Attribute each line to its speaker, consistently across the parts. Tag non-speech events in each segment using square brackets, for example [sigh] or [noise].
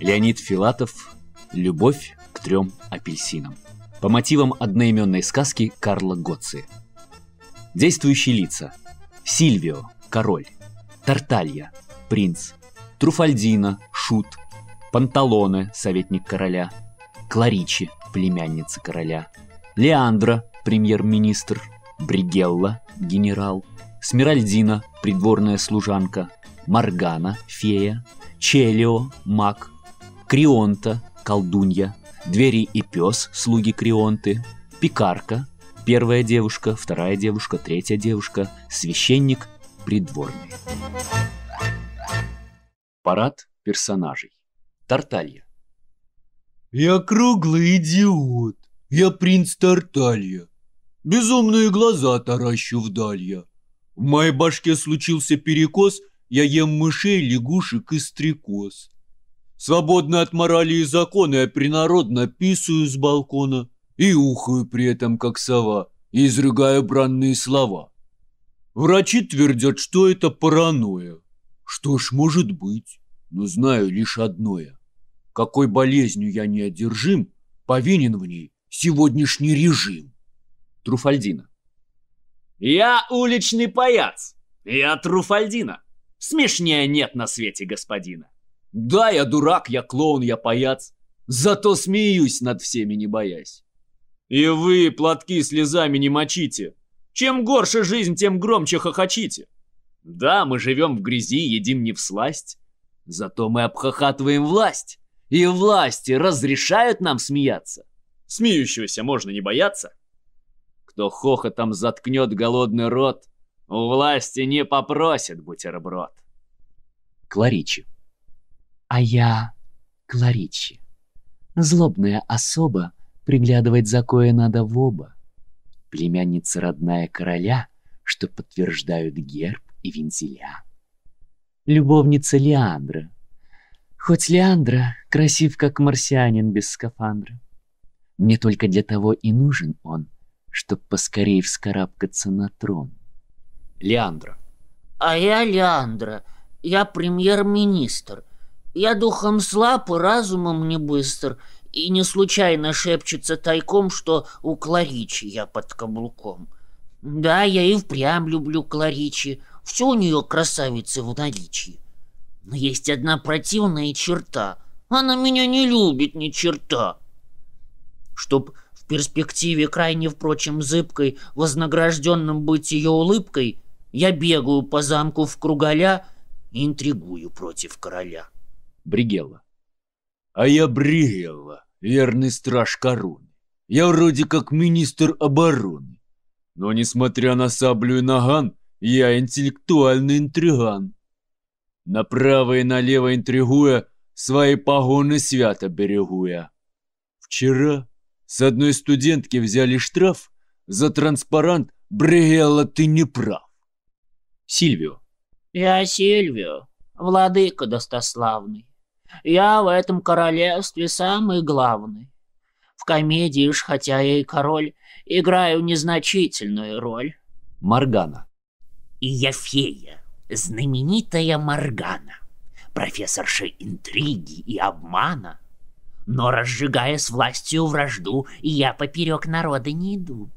Speaker 1: Леонид Филатов «Любовь к трем апельсинам» по мотивам одноименной сказки Карла Гоци. Действующие лица. Сильвио – король. Тарталья – принц. Труфальдина – шут. Панталоне – советник короля. Кларичи – племянница короля. Леандра – премьер-министр. Бригелла – генерал. Смиральдина – придворная служанка. Маргана – фея. Челио – маг. Крионта – колдунья. Двери и пес – слуги Крионты. Пикарка – первая девушка, вторая девушка, третья девушка. Священник – придворный. Парад персонажей. Тарталья.
Speaker 2: Я круглый идиот. Я принц Тарталья. Безумные глаза таращу вдаль я. В моей башке случился перекос, я ем мышей, лягушек и стрекоз. Свободно от морали и закона я принародно писаю с балкона и ухаю при этом, как сова, и изрыгаю бранные слова. Врачи твердят, что это паранойя. Что ж, может быть, но знаю лишь одное. Какой болезнью я не одержим, повинен в ней сегодняшний режим.
Speaker 1: Труфальдина.
Speaker 3: Я уличный паяц. Я Труфальдина. Смешнее нет на свете господина. Да, я дурак, я клоун, я паяц. Зато смеюсь над всеми, не боясь. И вы платки слезами не мочите. Чем горше жизнь, тем громче хохочите. Да, мы живем в грязи, едим не в сласть. Зато мы обхохатываем власть. И власти разрешают нам смеяться. Смеющегося можно не бояться. Кто хохотом заткнет голодный рот, у власти не попросит бутерброд.
Speaker 1: Кларичи.
Speaker 4: А я Кларичи. Злобная особа, приглядывать за кое надо в оба. Племянница родная короля, что подтверждают герб и вензеля. Любовница Леандра. Хоть Леандра красив, как марсианин без скафандра. Мне только для того и нужен он, чтоб поскорей вскарабкаться на трон.
Speaker 1: Леандра.
Speaker 5: А я Леандра, я премьер-министр. Я духом слаб и разумом не быстр, и не случайно шепчется тайком, что у Кларичи я под каблуком. Да, я и впрямь люблю Кларичи, все у нее красавицы в наличии. Но есть одна противная черта. Она меня не любит ни черта. Чтоб в перспективе крайне, впрочем, зыбкой, вознагражденным быть ее улыбкой, я бегаю по замку в круголя и интригую против короля.
Speaker 1: Бригелла.
Speaker 2: А я Бригелла, верный страж короны. Я вроде как министр обороны. Но несмотря на саблю и наган, я интеллектуальный интриган. Направо и налево интригуя, свои погоны свято берегу я. Вчера с одной студентки взяли штраф за транспарант «Бригелла, ты не прав».
Speaker 1: Сильвио.
Speaker 5: Я Сильвио, владыка достославный. Я в этом королевстве самый главный. В комедии ж, хотя я и король, играю незначительную роль.
Speaker 1: Маргана.
Speaker 6: И я фея, знаменитая Маргана, профессорша интриги и обмана. Но разжигая с властью вражду, я поперек народа не иду.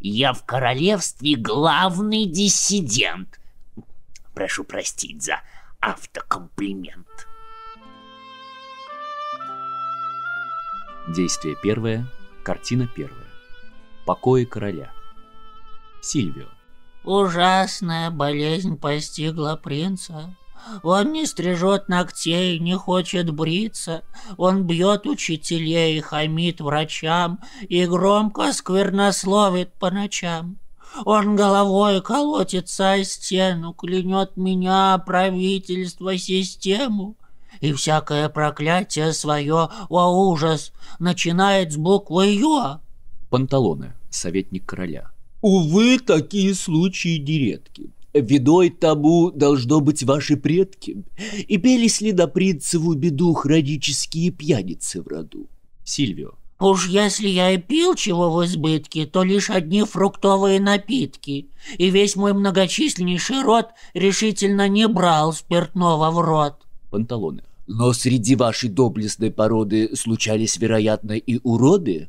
Speaker 6: Я в королевстве главный диссидент. Прошу простить за автокомплимент.
Speaker 1: Действие первое, картина первая. Покои короля. Сильвио.
Speaker 5: Ужасная болезнь постигла принца. Он не стрижет ногтей, не хочет бриться. Он бьет учителей, хамит врачам и громко сквернословит по ночам. Он головой колотится о стену, клянет меня, правительство, систему. И всякое проклятие свое, о ужас, начинает с буквы «Ё».
Speaker 1: Панталоне, советник короля.
Speaker 2: Увы, такие случаи нередки. Видой табу должно быть ваши предки. И пели следопринцеву беду хронические пьяницы в роду.
Speaker 1: Сильвио.
Speaker 5: Уж если я и пил чего в избытке, то лишь одни фруктовые напитки, и весь мой многочисленнейший род решительно не брал спиртного в рот.
Speaker 1: Панталоне. Но среди вашей доблестной породы случались, вероятно, и уроды.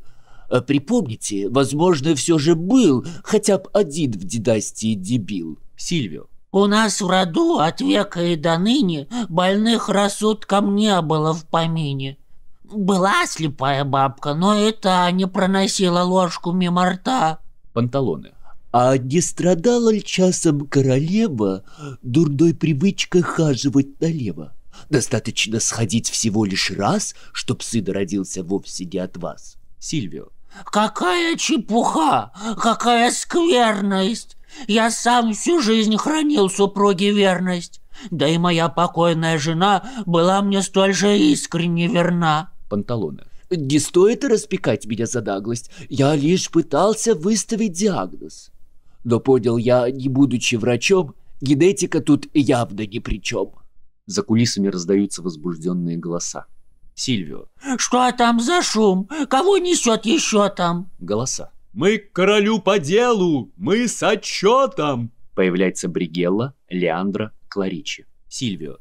Speaker 1: А Припомните, возможно, все же был хотя бы один в династии дебил.
Speaker 7: Сильвио.
Speaker 5: У нас в роду от века и до ныне больных рассудком не было в помине. Была слепая бабка, но та не проносила ложку мимо рта.
Speaker 7: Панталоны.
Speaker 1: А не страдала ли часом королева дурной привычкой хаживать налево? Достаточно сходить всего лишь раз, чтоб сын родился вовсе не от вас.
Speaker 7: Сильвио.
Speaker 5: Какая чепуха! Какая скверность! Я сам всю жизнь хранил супруге верность. Да и моя покойная жена была мне столь же искренне верна.
Speaker 7: Панталоны.
Speaker 1: Не стоит распекать меня за наглость. Я лишь пытался выставить диагноз. Но понял я, не будучи врачом, генетика тут явно ни при чем.
Speaker 7: За кулисами раздаются возбужденные голоса. Сильвио.
Speaker 5: Что там за шум? Кого несет еще там?
Speaker 7: Голоса.
Speaker 8: Мы к королю по делу, мы с отчетом.
Speaker 7: Появляется Бригелла, Леандра, Кларичи. Сильвио.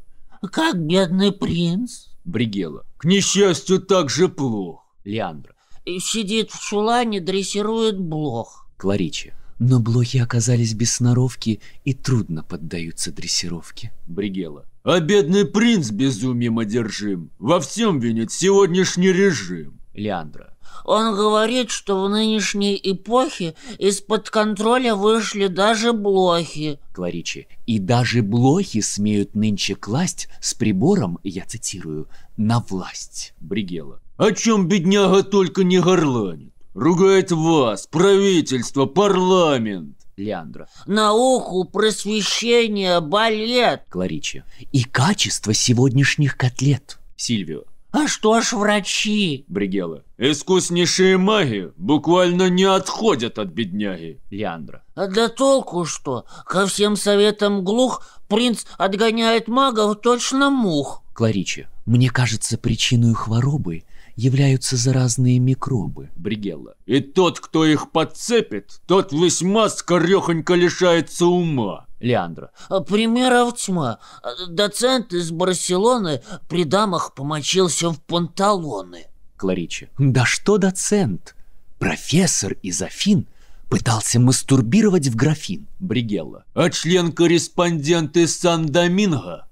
Speaker 5: Как бедный принц.
Speaker 7: Бригелла.
Speaker 8: К несчастью, так же плохо.
Speaker 7: Леандра.
Speaker 5: Сидит в чулане, дрессирует блох.
Speaker 7: Кларичи.
Speaker 9: Но блохи оказались без сноровки и трудно поддаются дрессировке.
Speaker 7: Бригелла.
Speaker 8: А бедный принц безумием одержим. Во всем винит сегодняшний режим.
Speaker 7: Леандра.
Speaker 5: Он говорит, что в нынешней эпохе из-под контроля вышли даже блохи.
Speaker 9: Кларичи. И даже блохи смеют нынче класть с прибором, я цитирую, на власть.
Speaker 7: Бригелла.
Speaker 8: О чем бедняга только не горланит. Ругает вас, правительство, парламент.
Speaker 7: Леандра.
Speaker 5: Науку, просвещение, балет.
Speaker 9: Кларичи. И качество сегодняшних котлет.
Speaker 7: Сильвио.
Speaker 5: А что ж врачи?
Speaker 7: Бригелла.
Speaker 8: Искуснейшие маги буквально не отходят от бедняги.
Speaker 7: Леандра.
Speaker 5: А да толку что? Ко всем советам глух, принц отгоняет магов точно мух.
Speaker 9: Кларичи. Мне кажется, причиной хворобы являются заразные микробы.
Speaker 7: Бригелла.
Speaker 8: И тот, кто их подцепит, тот весьма скорехонько лишается ума.
Speaker 7: Леандра.
Speaker 5: А Примеров тьма. Доцент из Барселоны при дамах помочился в панталоны.
Speaker 7: Кларичи.
Speaker 9: Да что доцент? Профессор из Афин пытался мастурбировать в графин.
Speaker 7: Бригелла.
Speaker 8: А член-корреспондент из Сан-Доминго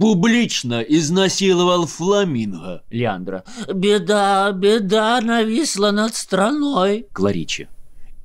Speaker 8: публично изнасиловал фламинго.
Speaker 7: Леандра.
Speaker 5: Беда, беда нависла над страной.
Speaker 9: Кларичи.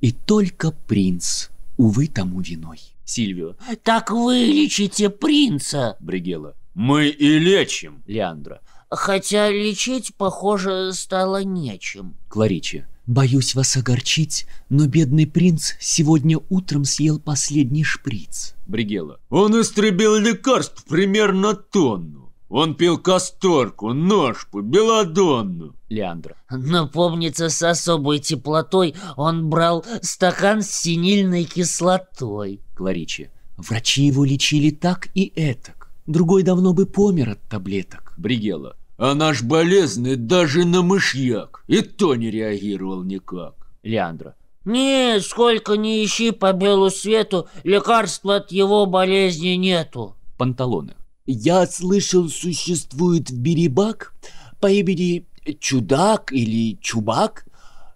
Speaker 9: И только принц, увы, тому виной.
Speaker 7: Сильвио.
Speaker 5: Так вылечите принца.
Speaker 7: Бригелла.
Speaker 8: Мы и лечим.
Speaker 7: Леандра.
Speaker 5: Хотя лечить, похоже, стало нечем.
Speaker 9: Кларичи. Боюсь вас огорчить, но бедный принц сегодня утром съел последний шприц.
Speaker 7: Бригелла.
Speaker 8: Он истребил лекарств примерно тонну. Он пил касторку, ножку, белодонну.
Speaker 7: Леандра.
Speaker 5: Но помнится, с особой теплотой он брал стакан с синильной кислотой.
Speaker 7: Кларичи.
Speaker 9: Врачи его лечили так и этак. Другой давно бы помер от таблеток.
Speaker 7: Бригелла.
Speaker 8: А наш болезный даже на мышьяк и то не реагировал никак.
Speaker 7: Леандра.
Speaker 5: Нет, сколько ни ищи по белу свету, лекарства от его болезни нету.
Speaker 7: Панталоны.
Speaker 1: Я слышал, существует беребак по имени Чудак или Чубак.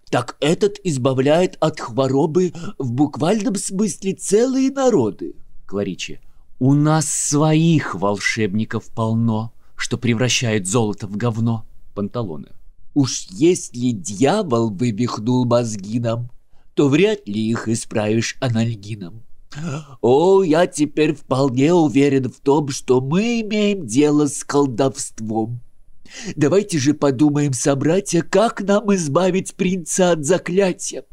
Speaker 1: Так этот избавляет от хворобы в буквальном смысле целые народы.
Speaker 9: Кларичи. У нас своих волшебников полно, что превращает золото в говно.
Speaker 7: Панталоны.
Speaker 1: Уж если дьявол вывихнул мозги то вряд ли их исправишь анальгином. О, я теперь вполне уверен в том, что мы имеем дело с колдовством. Давайте же подумаем, собратья, как нам избавить принца от заклятия.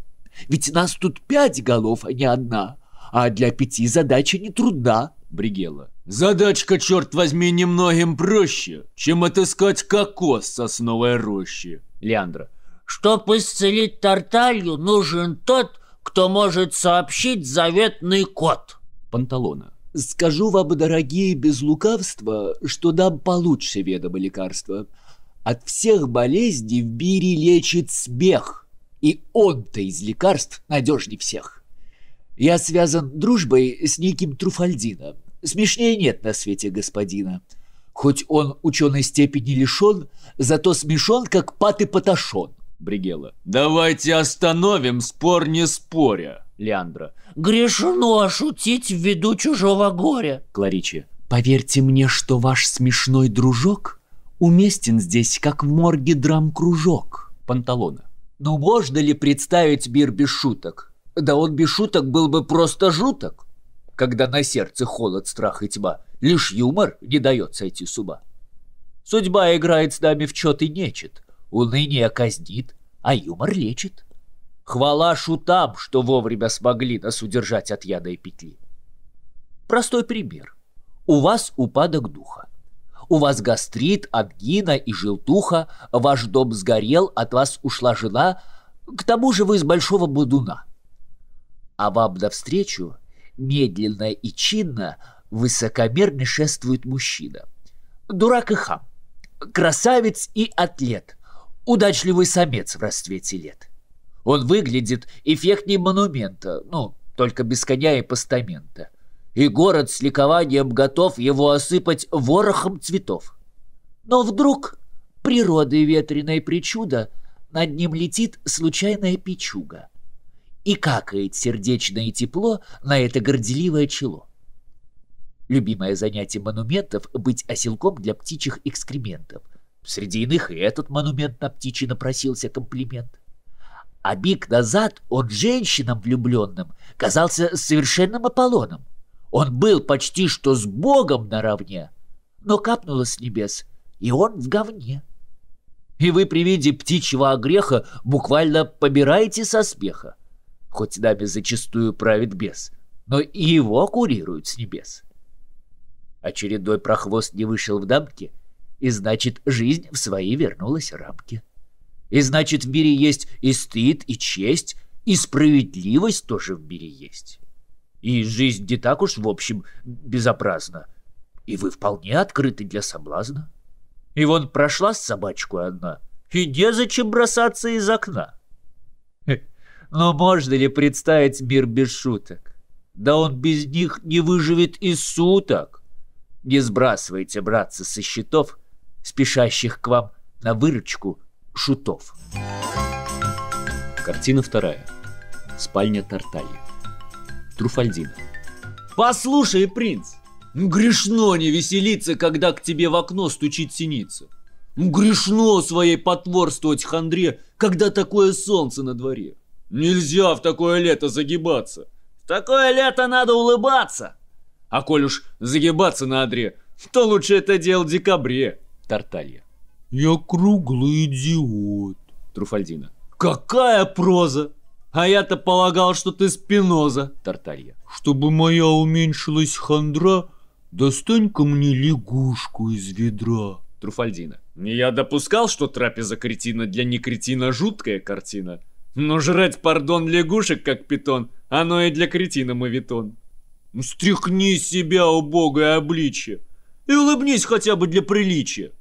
Speaker 1: Ведь нас тут пять голов, а не одна, а для пяти задача не трудна.
Speaker 7: Бригелла.
Speaker 8: Задачка, черт возьми, немногим проще, чем отыскать кокос сосновой роще.
Speaker 7: Леандра.
Speaker 5: Чтоб исцелить Тарталью, нужен тот, кто может сообщить заветный код.
Speaker 7: Панталона.
Speaker 1: Скажу вам, дорогие, без лукавства, что нам получше ведомо лекарство. От всех болезней в мире лечит смех, и он-то из лекарств надежней всех. Я связан дружбой с неким Труфальдином. Смешнее нет на свете господина. Хоть он ученой степени лишен, зато смешон, как пат и поташон.
Speaker 10: Бригела. Давайте остановим спор не споря. Леандра.
Speaker 5: Грешно шутить в виду чужого горя.
Speaker 10: Кларичи.
Speaker 11: Поверьте мне, что ваш смешной дружок уместен здесь, как в морге драм-кружок.
Speaker 10: Панталона.
Speaker 1: Ну можно ли представить мир без шуток? Да он без шуток был бы просто жуток. Когда на сердце холод, страх и тьма, лишь юмор не дает сойти с ума. Судьба играет с нами в чет и нечет, уныние казнит, а юмор лечит. Хвала шутам, что вовремя смогли нас удержать от яда и петли. Простой пример. У вас упадок духа. У вас гастрит, ангина и желтуха, ваш дом сгорел, от вас ушла жена, к тому же вы из большого будуна. А вам навстречу, медленно и чинно, высокомерно шествует мужчина. Дурак и хам, красавец и атлет, удачливый самец в расцвете лет. Он выглядит эффектнее монумента, ну, только без коня и постамента. И город с ликованием готов его осыпать ворохом цветов. Но вдруг природой ветреной причуда над ним летит случайная печуга и какает сердечное тепло на это горделивое чело. Любимое занятие монументов — быть оселком для птичьих экскрементов. Среди иных и этот монумент на птичий напросился комплимент. А миг назад он женщинам влюбленным казался совершенным Аполлоном. Он был почти что с Богом наравне, но капнуло с небес, и он в говне. И вы при виде птичьего огреха буквально побираете со смеха. Хоть нами зачастую правит бес, но и его курируют с небес. Очередной прохвост не вышел в дамки, и значит, жизнь в свои вернулась рамки. И значит, в мире есть и стыд, и честь, и справедливость тоже в мире есть. И жизнь не так уж, в общем, безобразна. И вы вполне открыты для соблазна. И вон прошла с собачку одна, и незачем бросаться из окна. Но можно ли представить мир без шуток? Да он без них не выживет и суток. Не сбрасывайте, братцы, со счетов, спешащих к вам на выручку шутов.
Speaker 10: Картина вторая. Спальня Тарталья. Труфальдина.
Speaker 12: Послушай, принц, ну грешно не веселиться, когда к тебе в окно стучит синица. Ну грешно своей потворствовать хандре, когда такое солнце на дворе. Нельзя в такое лето загибаться.
Speaker 10: В такое лето надо улыбаться.
Speaker 12: А коль уж загибаться на одре, то лучше это делать в декабре.
Speaker 10: Тарталья.
Speaker 12: Я круглый идиот.
Speaker 10: Труфальдина.
Speaker 12: Какая проза! А я-то полагал, что ты спиноза.
Speaker 10: Тарталья.
Speaker 12: Чтобы моя уменьшилась хандра, достань-ка мне лягушку из ведра.
Speaker 10: Труфальдина.
Speaker 12: Я допускал, что трапеза кретина для некретина жуткая картина. Но жрать, пардон, лягушек, как питон, оно и для кретина мавитон. Стряхни себя, убогое обличье, и улыбнись хотя бы для приличия.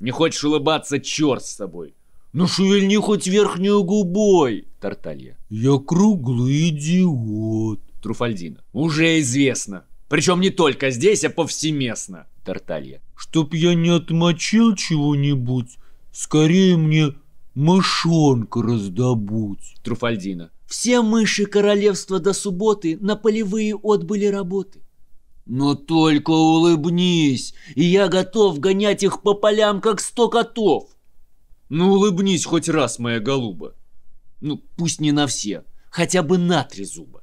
Speaker 12: Не хочешь улыбаться, черт с тобой. Ну шевельни хоть верхнюю губой.
Speaker 10: Тарталья.
Speaker 12: Я круглый идиот.
Speaker 10: Труфальдина.
Speaker 12: Уже известно. Причем не только здесь, а повсеместно.
Speaker 10: Тарталья.
Speaker 12: Чтоб я не отмочил чего-нибудь, скорее мне мышонка раздобудь.
Speaker 10: Труфальдина.
Speaker 11: Все мыши королевства до субботы на полевые отбыли работы.
Speaker 12: Но только улыбнись, и я готов гонять их по полям, как сто котов. Ну улыбнись хоть раз, моя голуба. Ну пусть не на все, хотя бы на три зуба.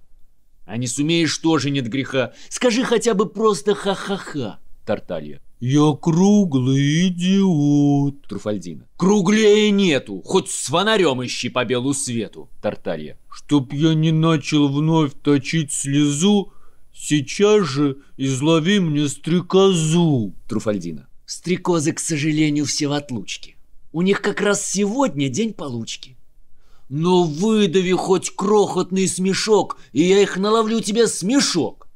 Speaker 12: А не сумеешь тоже нет греха, скажи хотя бы просто ха-ха-ха.
Speaker 10: Тарталья.
Speaker 12: Я круглый идиот.
Speaker 10: Труфальдина.
Speaker 12: Круглее нету, хоть с фонарем ищи по белу свету.
Speaker 10: Тарталья.
Speaker 12: Чтоб я не начал вновь точить слезу, сейчас же излови мне стрекозу.
Speaker 10: Труфальдина.
Speaker 11: Стрекозы, к сожалению, все в отлучке. У них как раз сегодня день получки.
Speaker 12: Но выдави хоть крохотный смешок, и я их наловлю тебе смешок.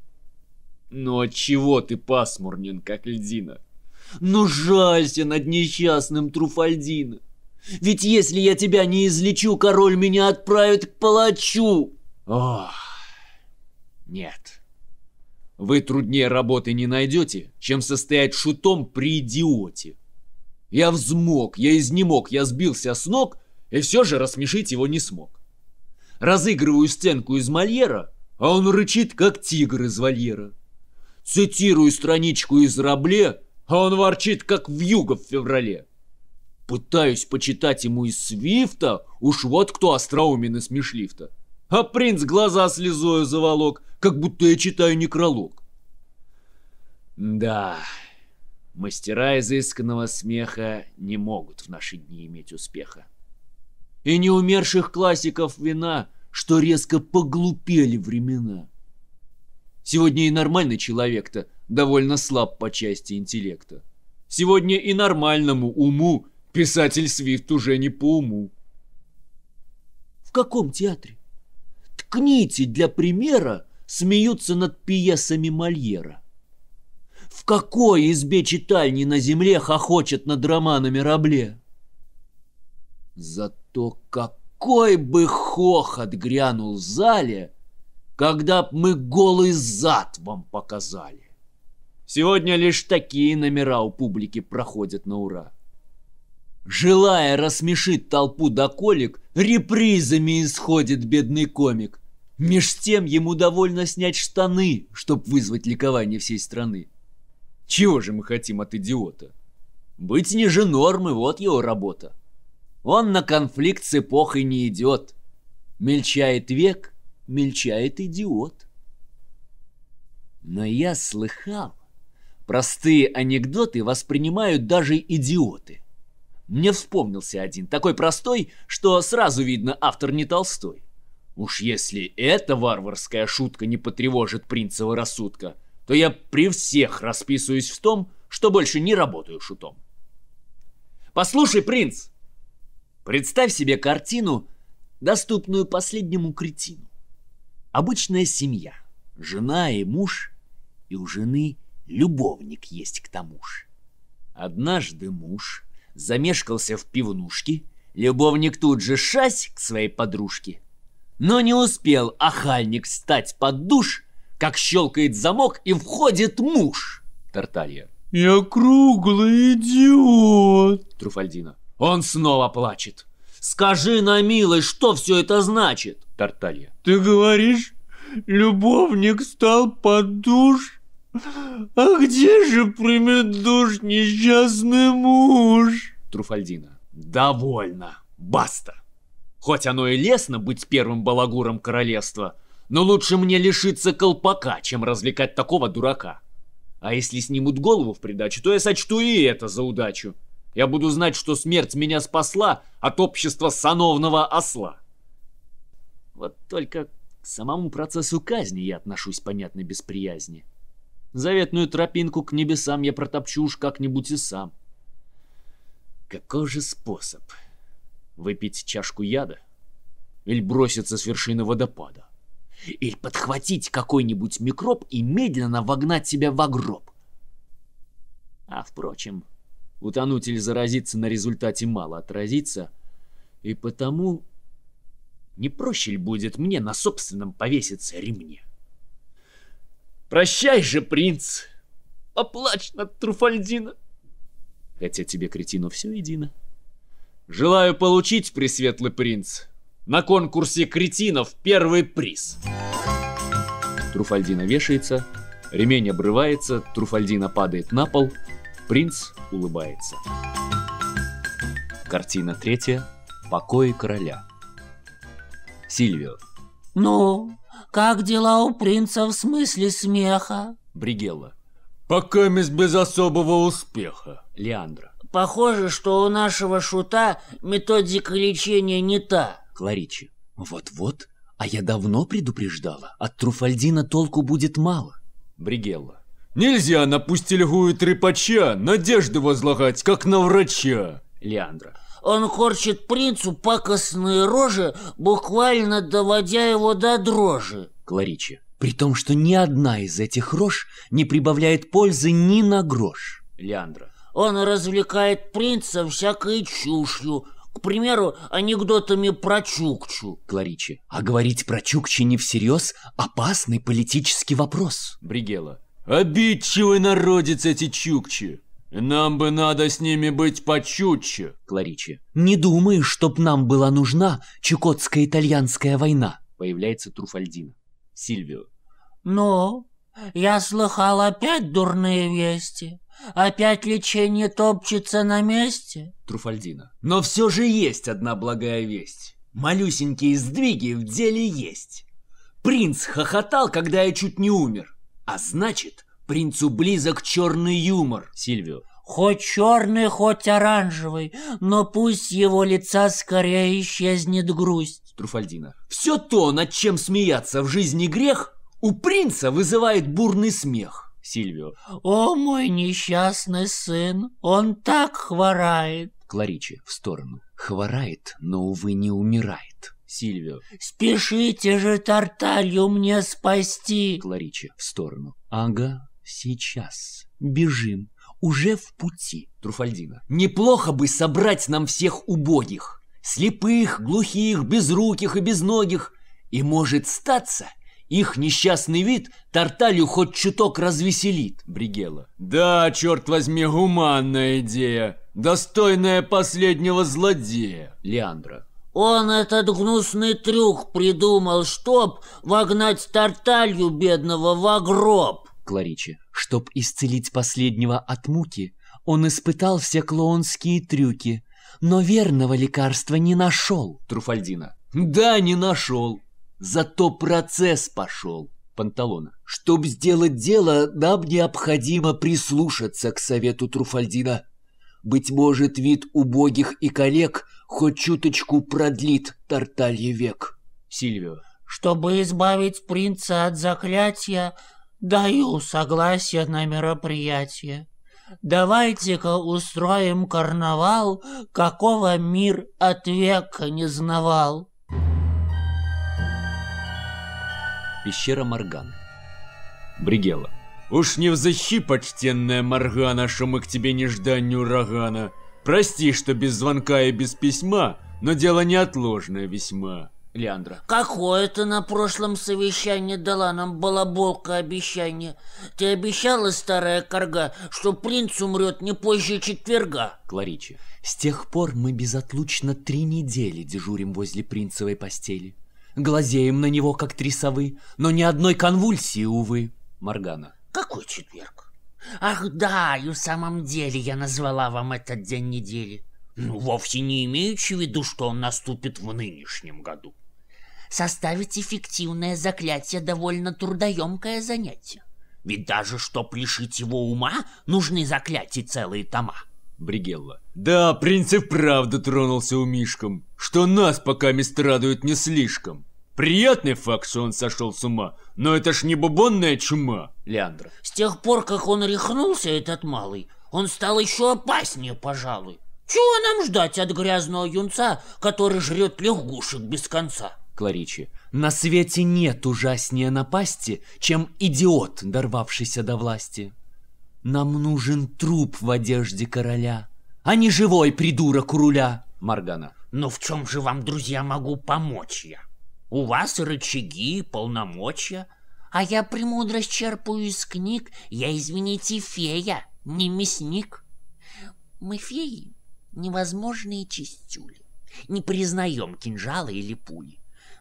Speaker 12: Ну отчего ты пасмурнен, как льдина? Ну жалься над несчастным Труфальдина. Ведь если я тебя не излечу, король меня отправит к палачу.
Speaker 10: Ох, нет.
Speaker 1: Вы труднее работы не найдете, чем состоять шутом при идиоте. Я взмок, я изнемог, я сбился с ног, и все же рассмешить его не смог. Разыгрываю стенку из Мольера, а он рычит, как тигр из вольера. Цитирую страничку из Рабле, а он ворчит, как вьюга в феврале. Пытаюсь почитать ему из Свифта, уж вот кто остроумен и смешлифта. А принц глаза слезою заволок, как будто я читаю некролог. Да, мастера изысканного смеха не могут в наши дни иметь успеха. И не умерших классиков вина, что резко поглупели времена. Сегодня и нормальный человек-то довольно слаб по части интеллекта. Сегодня и нормальному уму писатель Свифт уже не по уму. В каком театре? Ткните для примера смеются над пьесами Мольера. В какой избе читальни на земле хохочет над романами Рабле? Зато какой бы хохот грянул в зале, когда б мы голый зад вам показали. Сегодня лишь такие номера у публики проходят на ура. Желая рассмешить толпу до колик, репризами исходит бедный комик. Меж тем ему довольно снять штаны, чтоб вызвать ликование всей страны. Чего же мы хотим от идиота? Быть ниже нормы, вот его работа. Он на конфликт с эпохой не идет. Мельчает век, мельчает идиот. Но я слыхал, простые анекдоты воспринимают даже идиоты. Мне вспомнился один, такой простой, что сразу видно, автор не Толстой. Уж если эта варварская шутка не потревожит принцева рассудка, то я при всех расписываюсь в том, что больше не работаю шутом. Послушай, принц, представь себе картину, доступную последнему кретину. Обычная семья, жена и муж, и у жены любовник есть к тому же. Однажды муж замешкался в пивнушке, любовник тут же шась к своей подружке. Но не успел охальник встать под душ, как щелкает замок и входит муж. Тарталья.
Speaker 13: Я круглый идиот.
Speaker 1: Труфальдина. Он снова плачет. Скажи на милость, что все это значит? Тарталья.
Speaker 13: Ты говоришь, любовник стал под душ? А где же примет душ несчастный муж?
Speaker 1: Труфальдина. Довольно. Баста. Хоть оно и лестно быть первым балагуром королевства, но лучше мне лишиться колпака, чем развлекать такого дурака. А если снимут голову в придачу, то я сочту и это за удачу. Я буду знать, что смерть меня спасла от общества сановного осла. Вот только к самому процессу казни я отношусь, понятно, без приязни. Заветную тропинку к небесам я протопчу уж как-нибудь и сам. Какой же способ? Выпить чашку яда? Или броситься с вершины водопада? Или подхватить какой-нибудь микроб и медленно вогнать себя в гроб? А, впрочем, утонуть или заразиться на результате мало отразится, и потому не проще ли будет мне на собственном повеситься ремне? Прощай же, принц! Поплачь над Труфальдина! Хотя тебе, кретину, все едино. Желаю получить, пресветлый принц, на конкурсе кретинов первый приз. Труфальдина вешается, ремень обрывается, Труфальдина падает на пол, принц улыбается. Картина третья. Покои короля. Сильвио.
Speaker 5: Ну, как дела у принца в смысле смеха?
Speaker 1: Бригелла.
Speaker 13: Пока без без особого успеха.
Speaker 1: Леандра.
Speaker 5: Похоже, что у нашего шута методика лечения не та.
Speaker 14: Кларичи. Вот-вот, а я давно предупреждала. От Труфальдина толку будет мало.
Speaker 1: Бригелла.
Speaker 13: Нельзя на пустельгу и трепача надежды возлагать, как на врача.
Speaker 1: Леандра.
Speaker 5: Он корчит принцу пакостные рожи, буквально доводя его до дрожи.
Speaker 14: Кларичи. При том, что ни одна из этих рож не прибавляет пользы ни на грош.
Speaker 1: Леандра.
Speaker 5: Он развлекает принца всякой чушью, К примеру, анекдотами про Чукчу.
Speaker 1: Кларичи. А говорить про Чукчи не всерьез – опасный политический вопрос.
Speaker 2: Бригела. Обидчивый народец эти чукчи. Нам бы надо с ними быть почутче.
Speaker 1: Кларичи. Не думаю, чтоб нам была нужна Чукотско-итальянская война. Появляется Труфальдина. Сильвио.
Speaker 5: Ну, я слыхал опять дурные вести. Опять лечение топчется на месте.
Speaker 3: Труфальдина. Но все же есть одна благая весть. Малюсенькие сдвиги в деле есть. Принц хохотал, когда я чуть не умер. А значит, принцу близок черный юмор.
Speaker 1: Сильвио.
Speaker 5: Хоть черный, хоть оранжевый, но пусть его лица скорее исчезнет грусть.
Speaker 3: Труфальдина. Все то, над чем смеяться в жизни грех, у принца вызывает бурный смех.
Speaker 1: Сильвио.
Speaker 5: О, мой несчастный сын, он так хворает.
Speaker 1: Кларичи в сторону. Хворает, но, увы, не умирает. Сильвио.
Speaker 5: Спешите же Тарталью мне спасти.
Speaker 1: Кларичи в сторону. Ага, сейчас. Бежим. Уже в пути.
Speaker 3: Труфальдина. Неплохо бы собрать нам всех убогих. Слепых, глухих, безруких и безногих. И может статься, их несчастный вид Тарталью хоть чуток развеселит.
Speaker 2: Бригела. Да, черт возьми, гуманная идея. Достойная последнего злодея.
Speaker 1: Леандра.
Speaker 5: Он этот гнусный трюк придумал, чтоб вогнать Тарталью бедного в гроб.
Speaker 1: Кларичи. Чтоб исцелить последнего от муки, он испытал все клоунские трюки, но верного лекарства не нашел.
Speaker 3: Труфальдина. Да, не нашел. Зато процесс пошел.
Speaker 1: Панталона.
Speaker 15: Чтоб сделать дело, нам необходимо прислушаться к совету Труфальдина. Быть может, вид убогих и коллег хоть чуточку продлит Тарталье век.
Speaker 1: Сильвио.
Speaker 5: Чтобы избавить принца от заклятия, даю согласие на мероприятие. Давайте-ка устроим карнавал, какого мир от века не знавал.
Speaker 1: Пещера Морганы.
Speaker 2: Бригела. Уж не взыщи, почтенная Моргана, что мы к тебе нежданию урагана. Прости, что без звонка и без письма, но дело неотложное весьма.
Speaker 1: Леандра.
Speaker 5: Какое ты на прошлом совещании дала нам балаболка обещание? Ты обещала, старая корга, что принц умрет не позже четверга.
Speaker 1: Кларичи. С тех пор мы безотлучно три недели дежурим возле принцевой постели. Глазеем на него, как три совы, но ни одной конвульсии, увы. Моргана.
Speaker 5: Какой четверг? Ах да, и в самом деле я назвала вам этот день недели. Ну, вовсе не имеючи в виду, что он наступит в нынешнем году. Составить эффективное заклятие довольно трудоемкое занятие. Ведь даже чтоб лишить его ума, нужны заклятия целые тома.
Speaker 2: Бригелла. Да, принц и вправду тронулся умишком, что нас пока радует не слишком. Приятный факт, что он сошел с ума, но это ж не бубонная чума.
Speaker 1: Леандра.
Speaker 5: С тех пор, как он рехнулся, этот малый, он стал еще опаснее, пожалуй. Чего нам ждать от грязного юнца, который жрет лягушек без конца?
Speaker 1: Кларичи. На свете нет ужаснее напасти, чем идиот, дорвавшийся до власти. Нам нужен труп в одежде короля, а не живой придурок у руля. Маргана.
Speaker 5: Но в чем же вам, друзья, могу помочь я? У вас рычаги, полномочия, а я премудрость черпаю из книг. Я, извините, фея, не мясник. Мы феи, невозможные чистюли. Не признаем кинжала или пули.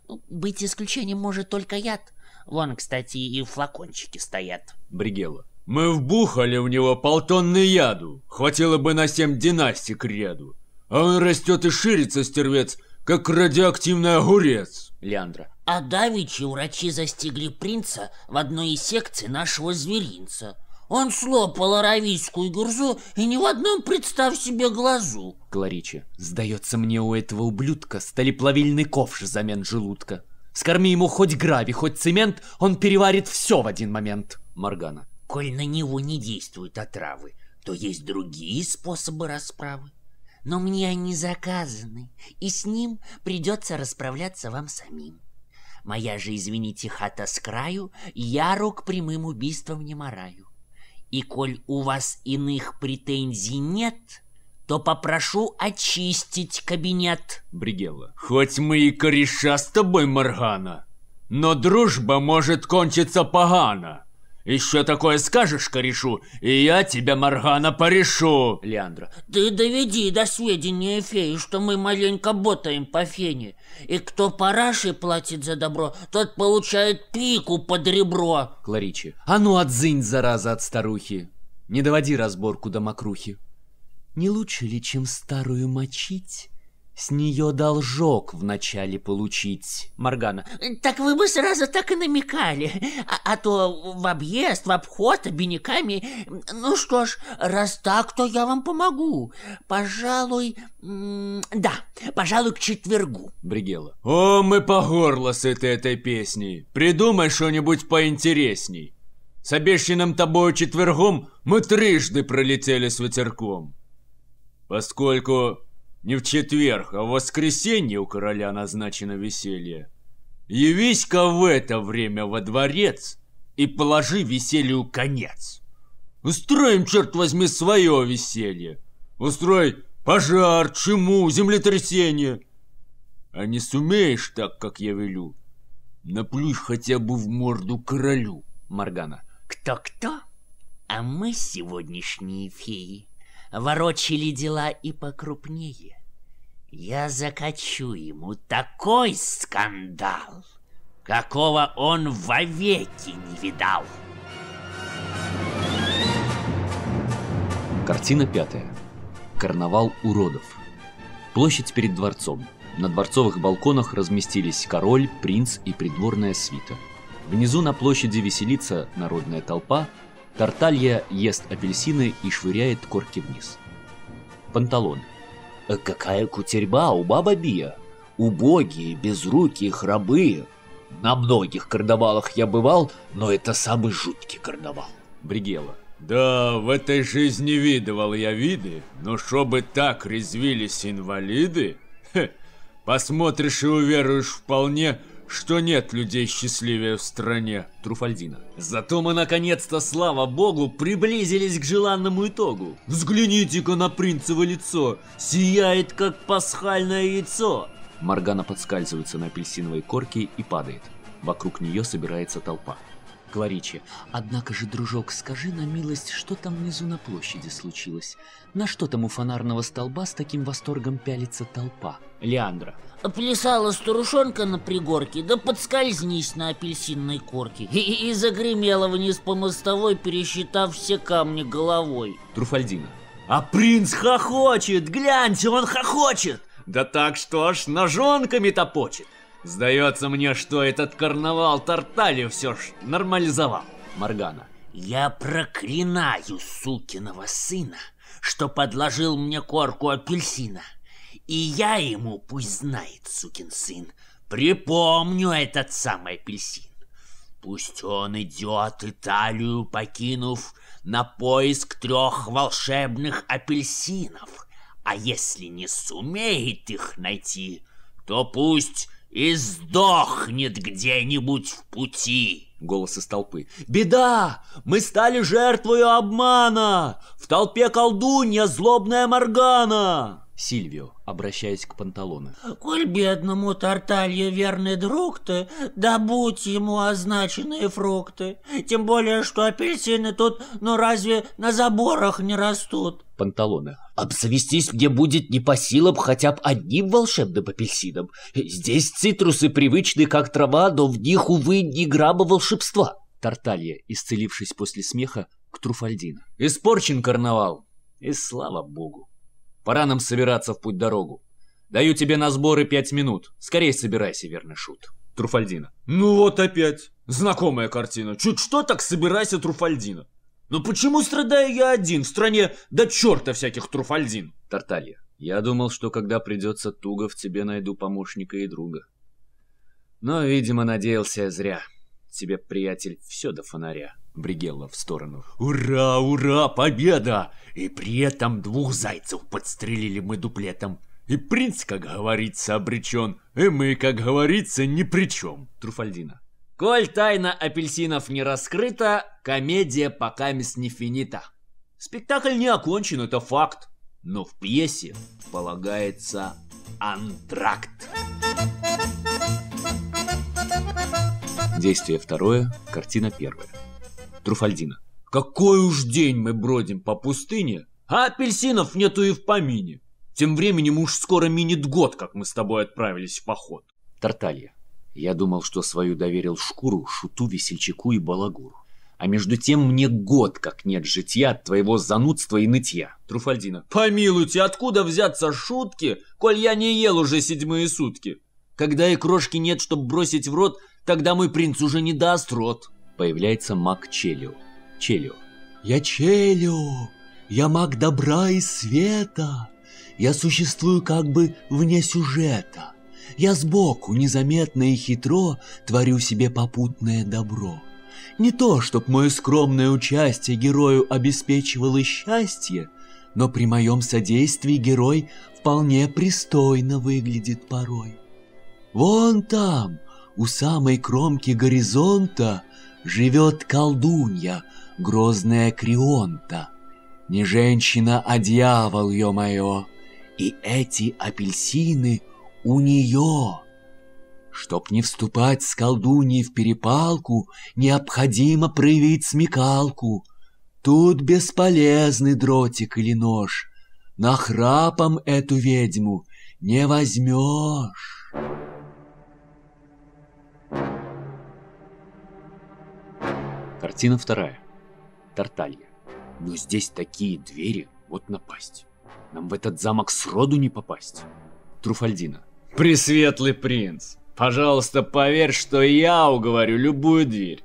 Speaker 5: Ну, быть исключением может только яд. Вон, кстати, и флакончики стоят.
Speaker 2: Бригелла. Мы вбухали в него полтонны яду. Хватило бы на семь династий к ряду. А он растет и ширится, стервец, как радиоактивный огурец.
Speaker 1: Леандра.
Speaker 5: А давичи врачи застигли принца в одной из секций нашего зверинца. Он слопал аравийскую гюрзу и ни в одном, представь себе, глазу.
Speaker 1: Кларичи. Сдается мне у этого ублюдка сталеплавильный ковш замен желудка. Скорми ему хоть грави, хоть цемент, он переварит все в один момент. Моргана.
Speaker 5: Коль на него не действуют отравы, то есть другие способы расправы. Но мне они заказаны, и с ним придется расправляться вам самим. Моя же, извините, хата с краю, я рук прямым убийством не мораю. И коль у вас иных претензий нет,
Speaker 6: то попрошу очистить кабинет.
Speaker 3: Бригелла. Хоть мы и кореша с тобой, Маргана, но дружба может кончиться погано. Еще такое скажешь корешу, и я тебя, Маргана, порешу.
Speaker 1: Леандра.
Speaker 5: Ты доведи до сведения феи, что мы маленько ботаем по фене. И кто параши платит за добро, тот получает пику под ребро.
Speaker 1: Кларичи. А ну отзынь, зараза, от старухи. Не доводи разборку до мокрухи. Не лучше ли, чем старую мочить? С нее должок вначале получить. Моргана.
Speaker 5: Так вы бы сразу так и намекали. А, а то в объезд, в обход обиняками. Ну что ж, раз так, то я вам помогу. Пожалуй, да, пожалуй, к четвергу.
Speaker 1: Бригела.
Speaker 3: О, мы по горло с этой, этой песней. Придумай что-нибудь поинтересней. С обещанным тобой четвергом мы трижды пролетели с ветерком. Поскольку не в четверг, а в воскресенье у короля назначено веселье. Явись-ка в это время во дворец и положи веселью конец. Устроим, черт возьми, свое веселье. Устрой пожар, чему, землетрясение. А не сумеешь так, как я велю, наплюй хотя бы в морду королю.
Speaker 1: Моргана.
Speaker 6: Кто-кто? А мы сегодняшние феи ворочили дела и покрупнее. Я закачу ему такой скандал, какого он вовеки не видал.
Speaker 1: Картина пятая. Карнавал уродов. Площадь перед дворцом. На дворцовых балконах разместились король, принц и придворная свита. Внизу на площади веселится народная толпа, Тарталья ест апельсины и швыряет корки вниз. Панталон.
Speaker 15: «Э, Какая кутерьба у баба Бия. Убогие, безрукие, храбые. На многих карнавалах я бывал, но это самый жуткий карнавал.
Speaker 1: Бригела.
Speaker 3: Да, в этой жизни видывал я виды, но чтобы так резвились инвалиды, [laughs] хе, посмотришь и уверуешь вполне, что нет людей счастливее в стране.
Speaker 1: Труфальдина. Зато мы наконец-то, слава богу, приблизились к желанному итогу. Взгляните-ка на принцево лицо. Сияет, как пасхальное яйцо. Моргана подскальзывается на апельсиновой корке и падает. Вокруг нее собирается толпа. Кларичи. Однако же, дружок, скажи на милость, что там внизу на площади случилось? На что там у фонарного столба с таким восторгом пялится толпа? Леандра.
Speaker 5: Плясала старушонка на пригорке, да подскользнись на апельсинной корке. И, и загремела вниз по мостовой, пересчитав все камни головой.
Speaker 1: Труфальдина.
Speaker 3: А принц хохочет, гляньте, он хохочет. Да так что ж, ножонками топочет. Сдается мне, что этот карнавал Тарталью все ж нормализовал.
Speaker 1: Моргана.
Speaker 6: Я проклинаю сукиного сына, что подложил мне корку апельсина. И я ему, пусть знает, сукин сын, припомню этот самый апельсин. Пусть он идет Италию, покинув на поиск трех волшебных апельсинов. А если не сумеет их найти, то пусть и сдохнет где-нибудь в пути.
Speaker 1: Голос из толпы. «Беда! Мы стали жертвой обмана! В толпе колдунья злобная Моргана!» Сильвио, обращаясь к Панталоне.
Speaker 5: Коль бедному Тарталье верный друг ты, добудь ему означенные фрукты. Тем более, что апельсины тут, ну разве на заборах не растут?
Speaker 1: Панталоне.
Speaker 15: Обзавестись мне будет не по силам хотя бы одним волшебным апельсином. Здесь цитрусы привычны как трава, но в них, увы, ни грамма волшебства.
Speaker 1: Тарталья, исцелившись после смеха, к Труфальдина. Испорчен карнавал. И слава богу. Пора нам собираться в путь-дорогу. Даю тебе на сборы пять минут. Скорее собирайся, верный шут. Труфальдина.
Speaker 3: Ну вот опять. Знакомая картина. Чуть что, так собирайся, Труфальдина. Но почему страдаю я один в стране до черта всяких Труфальдин?
Speaker 1: Тарталья. Я думал, что когда придется туго, в тебе найду помощника и друга. Но, видимо, надеялся я зря. Тебе, приятель, все до фонаря. Бригелла в сторону.
Speaker 3: Ура, ура, победа! И при этом двух зайцев подстрелили мы дуплетом. И принц, как говорится, обречен, и мы, как говорится, ни при чем.
Speaker 1: Труфальдина. Коль тайна апельсинов не раскрыта, комедия пока не финита. Спектакль не окончен, это факт.
Speaker 16: но в пьесе полагается антракт.
Speaker 1: Действие второе, картина первая. Труфальдина.
Speaker 16: Какой уж день мы бродим по пустыне, а апельсинов нету и в помине. Тем временем уж скоро минит год, как мы с тобой отправились в поход.
Speaker 1: Тарталья. Я думал, что свою доверил шкуру, шуту, весельчаку и балагуру. А между тем мне год как нет житья от твоего занудства и нытья.
Speaker 16: Труфальдина. Помилуйте, откуда взяться шутки, коль я не ел уже седьмые сутки? Когда и крошки нет, чтоб бросить в рот, тогда мой принц уже не даст рот.
Speaker 1: Появляется маг Челио. Челио.
Speaker 17: Я Челио, я маг добра и света. Я существую как бы вне сюжета. Я сбоку, незаметно и хитро, творю себе попутное добро. Не то, чтоб мое скромное участие герою обеспечивало счастье, но при моем содействии герой вполне пристойно выглядит порой. Вон там, у самой кромки горизонта, живет колдунья, грозная Крионта. Не женщина, а дьявол, ё-моё, и эти апельсины у нее. Чтоб не вступать с колдуньей в перепалку, необходимо проявить смекалку. Тут бесполезный дротик или нож. Нахрапом эту ведьму не возьмешь.
Speaker 1: Картина вторая. Тарталья. Но здесь такие двери, вот напасть. Нам в этот замок сроду не попасть. Труфальдина.
Speaker 16: Пресветлый принц, пожалуйста, поверь, что я уговорю любую дверь.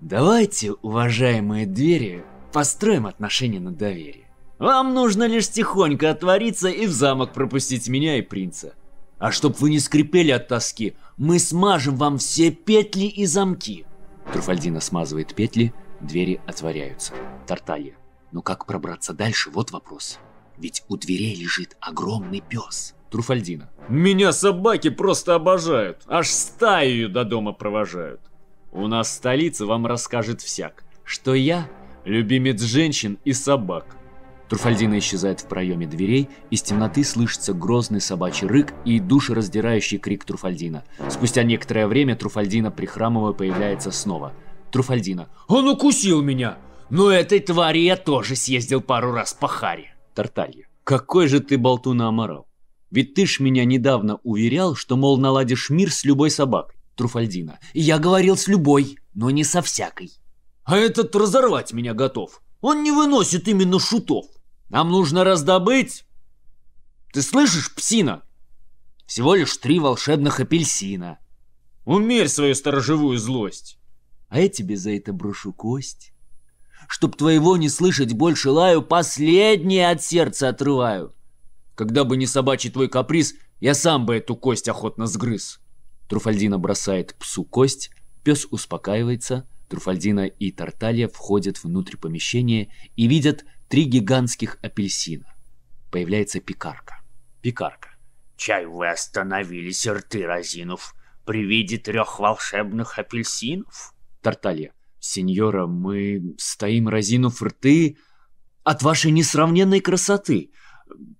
Speaker 1: Давайте, уважаемые двери, построим отношения на доверие.
Speaker 16: Вам нужно лишь тихонько отвориться и в замок пропустить меня и принца. А чтоб вы не скрипели от тоски, мы смажем вам все петли и замки.
Speaker 1: Труфальдина смазывает петли, двери отворяются. Тарталья. Но как пробраться дальше, вот вопрос. Ведь у дверей лежит огромный пес. Труфальдина.
Speaker 16: Меня собаки просто обожают, аж стаю до дома провожают. У нас в столице вам расскажет всяк, что я любимец женщин и собак.
Speaker 1: Труфальдина исчезает в проеме дверей, из темноты слышится грозный собачий рык и душераздирающий крик Труфальдина. Спустя некоторое время Труфальдина, прихрамывая, появляется снова. Труфальдина.
Speaker 16: «Он укусил меня! Но этой твари я тоже съездил пару раз по харе!»
Speaker 1: Тарталья. «Какой же ты болтун оморал! Ведь ты ж меня недавно уверял, что, мол, наладишь мир с любой собакой!» Труфальдина.
Speaker 18: «Я говорил с любой, но не со всякой!»
Speaker 16: «А этот разорвать меня готов! Он не выносит именно шутов!» Нам нужно раздобыть... Ты слышишь, псина? Всего лишь три волшебных апельсина. Умерь свою сторожевую злость.
Speaker 18: А я тебе за это брошу кость. Чтоб твоего не слышать больше лаю, последнее от сердца отрываю.
Speaker 16: Когда бы не собачий твой каприз, я сам бы эту кость охотно сгрыз.
Speaker 1: Труфальдина бросает псу кость, пес успокаивается, Труфальдина и Тарталья входят внутрь помещения и видят три гигантских апельсина. Появляется пекарка. Пекарка.
Speaker 5: Чай вы остановились, рты разинув, при виде трех волшебных апельсинов?
Speaker 1: Тарталья. Сеньора, мы стоим разинув рты от вашей несравненной красоты.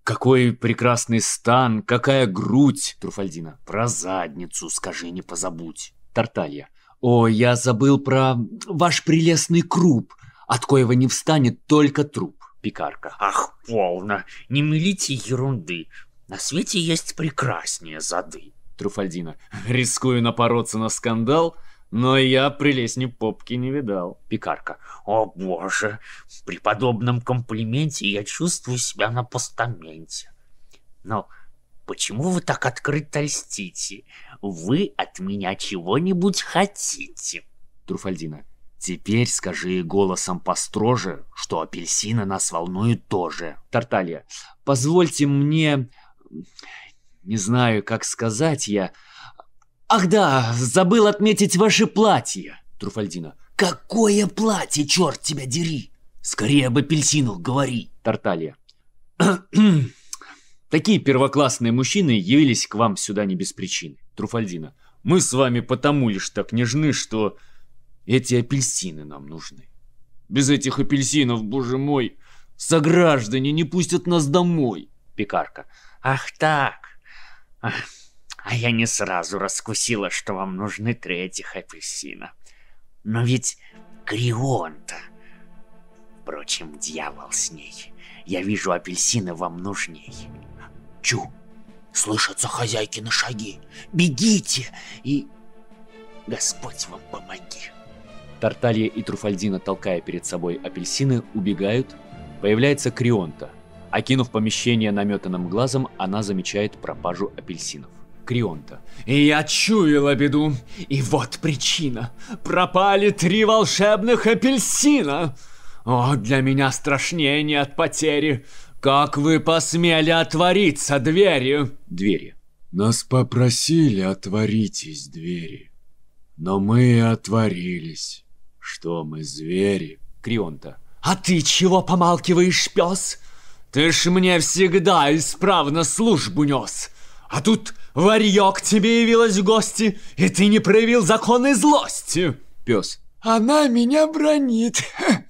Speaker 1: Какой прекрасный стан, какая грудь, Труфальдина.
Speaker 5: Про задницу скажи, не позабудь.
Speaker 1: Тарталья. О, я забыл про ваш прелестный круп, от коего не встанет только труп. Пекарка.
Speaker 5: Ах, полно, не мелите ерунды. На свете есть прекраснее зады.
Speaker 16: Труфальдина. Рискую напороться на скандал, но я прелестней попки не видал.
Speaker 1: Пекарка.
Speaker 5: О боже, при подобном комплименте я чувствую себя на постаменте. Но почему вы так открыто льстите? Вы от меня чего-нибудь хотите?
Speaker 1: Труфальдина. Теперь скажи голосом построже, что апельсины нас волнуют тоже. Тарталья. Позвольте мне... Не знаю, как сказать я... Ах да, забыл отметить ваше платье. Труфальдина.
Speaker 18: Какое платье, черт тебя дери! Скорее об апельсинах говори.
Speaker 1: Тарталья. [clears throat] Такие первоклассные мужчины явились к вам сюда не без причины. Труфальдина.
Speaker 16: Мы с вами потому лишь так нежны, что эти апельсины нам нужны. Без этих апельсинов, боже мой,
Speaker 1: Сограждане не пустят нас домой.
Speaker 5: Пекарка. Ах так. А я не сразу раскусила, что вам нужны три этих апельсина. Но ведь Крион-то. Впрочем, дьявол с ней. Я вижу, апельсины вам нужней. Чу, слышатся хозяйкины шаги. Бегите и... Господь вам помоги.
Speaker 19: Тарталья и Труфальдина, толкая перед собой апельсины, убегают. Появляется Крионта. Окинув помещение наметанным глазом, она замечает пропажу апельсинов. Крионта.
Speaker 1: Я чуяла беду, и вот причина. Пропали три волшебных апельсина. О, для меня страшнее не от потери. Как вы посмели отвориться двери?
Speaker 19: Двери.
Speaker 20: Нас попросили отворитесь двери. Но мы отворились. Что мы, звери?
Speaker 19: Крионта.
Speaker 1: А ты чего помалкиваешь, пес? Ты ж мне всегда исправно службу нес. А тут варьё к тебе явилась в гости, и ты не проявил законной злости.
Speaker 19: Пес.
Speaker 21: Она меня бронит. [laughs]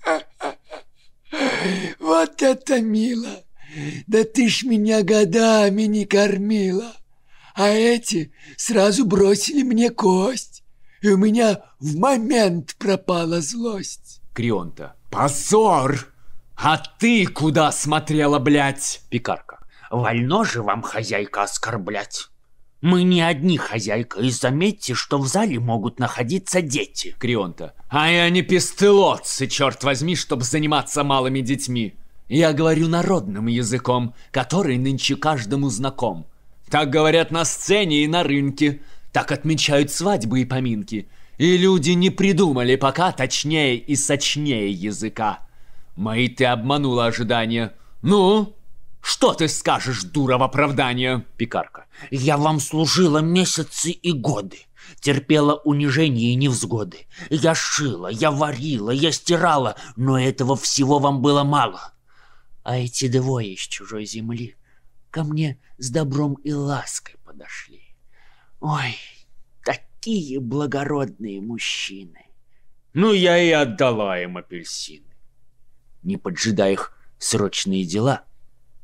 Speaker 21: Вот это мило. Да ты ж меня годами не кормила. А эти сразу бросили мне кость. И у меня в момент пропала злость.
Speaker 19: Крионта.
Speaker 1: Позор! А ты куда смотрела, блядь?
Speaker 19: Пекарка.
Speaker 5: Вольно же вам, хозяйка, оскорблять. Мы не одни хозяйка, и заметьте, что в зале могут находиться дети.
Speaker 19: Крионта.
Speaker 1: А я не пестылотцы, черт возьми, чтобы заниматься малыми детьми. Я говорю народным языком, который нынче каждому знаком. Так говорят на сцене и на рынке, так отмечают свадьбы и поминки. И люди не придумали пока точнее и сочнее языка. Мои ты обманула ожидания. Ну, что ты скажешь, дура, в оправдание?
Speaker 19: Пекарка.
Speaker 5: Я вам служила месяцы и годы. Терпела унижение и невзгоды. Я шила, я варила, я стирала, но этого всего вам было мало. А эти двое из чужой земли ко мне с добром и лаской подошли. Ой, такие благородные мужчины.
Speaker 1: Ну, я и отдала им апельсины.
Speaker 5: Не поджидая их срочные дела,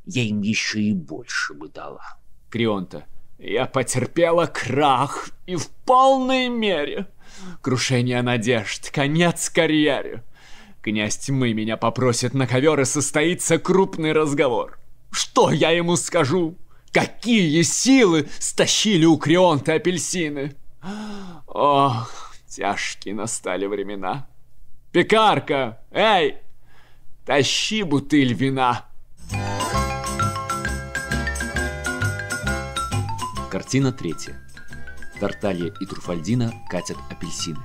Speaker 5: я им еще и больше бы дала.
Speaker 1: Крионта. Я потерпела крах и в полной мере. Крушение надежд, конец карьере. Князь тьмы меня попросит на ковер и состоится крупный разговор. Что я ему скажу? Какие силы стащили у Крионта апельсины? Ох, тяжкие настали времена. Пекарка, эй, тащи бутыль вина.
Speaker 19: Картина третья. Тарталья и Труфальдина катят апельсины.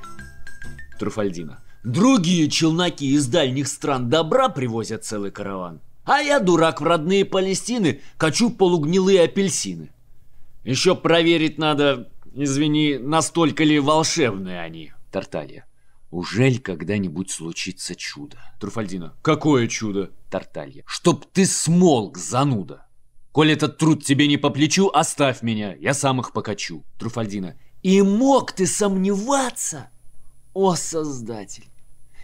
Speaker 19: Труфальдина.
Speaker 1: Другие челноки из дальних стран добра привозят целый караван. А я, дурак, в родные Палестины качу полугнилые апельсины. Еще проверить надо, извини, настолько ли волшебные они.
Speaker 19: Тарталья. Ужель когда-нибудь случится чудо?
Speaker 1: Труфальдина. Какое чудо?
Speaker 19: Тарталья.
Speaker 1: Чтоб ты смолк, зануда. Коль этот труд тебе не по плечу, оставь меня, я сам их покачу.
Speaker 19: Труфальдина.
Speaker 1: И мог ты сомневаться? О, Создатель!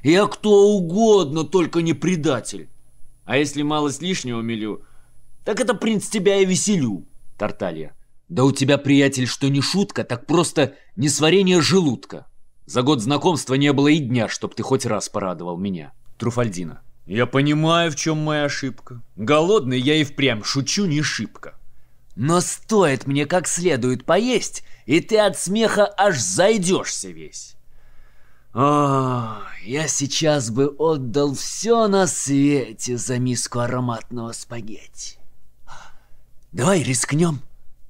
Speaker 1: Я кто угодно, только не предатель. А если малость лишнего мелю, так это принц тебя и веселю.
Speaker 19: Тарталья. Да у тебя, приятель, что не шутка, так просто несварение желудка. За год знакомства не было и дня, чтоб ты хоть раз порадовал меня. Труфальдина.
Speaker 1: Я понимаю, в чем моя ошибка. Голодный я и впрямь шучу не шибко. Но стоит мне как следует поесть, и ты от смеха аж зайдешься весь. О, я сейчас бы отдал все на свете за миску ароматного спагетти. Давай рискнем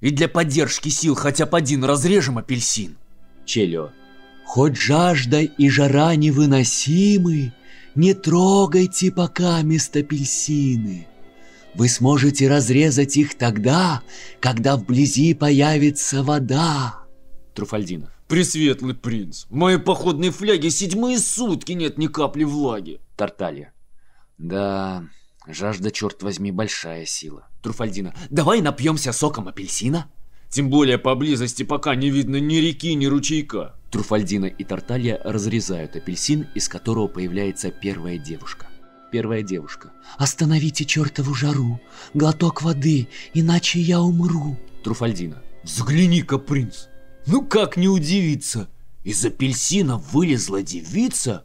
Speaker 1: и для поддержки сил хотя бы один разрежем апельсин.
Speaker 19: Челио.
Speaker 22: Хоть жажда и жара невыносимы, не трогайте пока мест апельсины. Вы сможете разрезать их тогда, когда вблизи появится вода.
Speaker 19: Труфальдина.
Speaker 1: Пресветлый принц, в моей походной фляге седьмые сутки нет ни капли влаги.
Speaker 19: Тарталья. Да, жажда, черт возьми, большая сила.
Speaker 1: Труфальдина. Давай напьемся соком апельсина. Тем более поблизости пока не видно ни реки, ни ручейка.
Speaker 19: Труфальдина и Тарталья разрезают апельсин, из которого появляется первая девушка.
Speaker 23: Первая девушка. «Остановите чертову жару! Глоток воды, иначе я умру!»
Speaker 1: Труфальдина.
Speaker 24: Взгляни-ка, принц, ну как не удивиться? Из апельсина вылезла девица.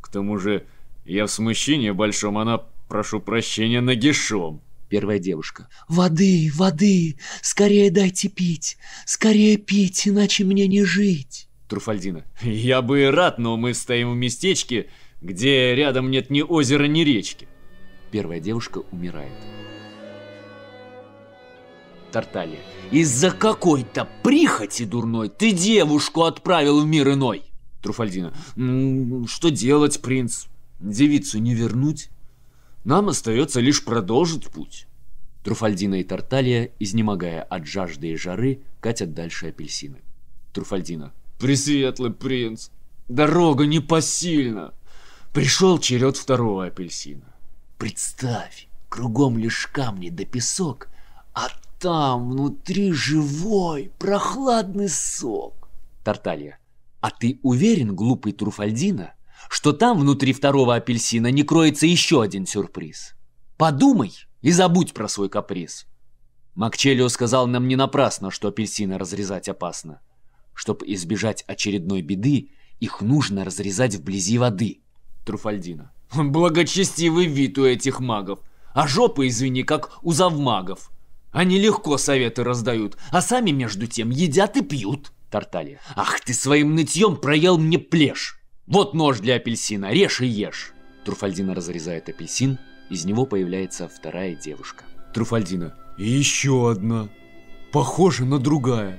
Speaker 1: К тому же, я в смущении большом, она, прошу прощения, нагишом.
Speaker 23: Первая девушка. «Воды, воды! Скорее дайте пить! Скорее пить, иначе мне не жить!»
Speaker 1: Труфальдина. Я бы и рад, но мы стоим в местечке, где рядом нет ни озера, ни речки.
Speaker 23: Первая девушка умирает.
Speaker 1: Тарталья. Из-за какой-то прихоти дурной ты девушку отправил в мир иной. Труфальдина. «М, Что делать, принц? Девицу не вернуть? Нам остается лишь продолжить путь.
Speaker 23: Труфальдина и Тарталья, изнемогая от жажды и жары, катят дальше апельсины.
Speaker 1: Труфальдина. Пресветлый принц, дорога непосильна. Пришел черед второго апельсина.
Speaker 25: Представь, кругом лишь камни да песок, а там внутри живой, прохладный сок.
Speaker 23: Тарталья. А ты уверен, глупый Труфальдина, что там внутри второго апельсина не кроется еще один сюрприз? Подумай и забудь про свой каприз. Макчелио сказал нам не напрасно, что апельсины разрезать опасно. Чтобы избежать очередной беды, их нужно разрезать вблизи воды.
Speaker 1: Труфальдина. Благочестивый вид у этих магов. А жопы, извини, как у завмагов. Они легко советы раздают, а сами между тем едят и пьют.
Speaker 23: Тарталья.
Speaker 1: Ах ты своим нытьем проел мне плешь. Вот нож для апельсина, режь и ешь.
Speaker 23: Труфальдина разрезает апельсин, из него появляется вторая девушка.
Speaker 1: Труфальдина. И еще одна. Похожа на другая.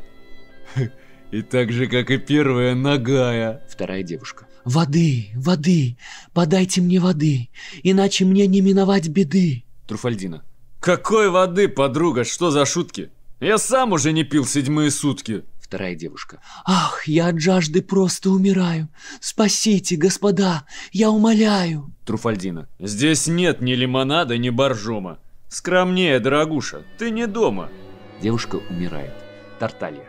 Speaker 1: [laughs] И так же, как и первая, ногая.
Speaker 23: Вторая девушка.
Speaker 25: Воды, воды, подайте мне воды, иначе мне не миновать беды.
Speaker 1: Труфальдина. Какой воды, подруга, что за шутки? Я сам уже не пил седьмые сутки.
Speaker 23: Вторая девушка.
Speaker 25: Ах, я от жажды просто умираю. Спасите, господа, я умоляю.
Speaker 1: Труфальдина. Здесь нет ни лимонада, ни боржома. Скромнее, дорогуша, ты не дома.
Speaker 23: Девушка умирает. Тарталья.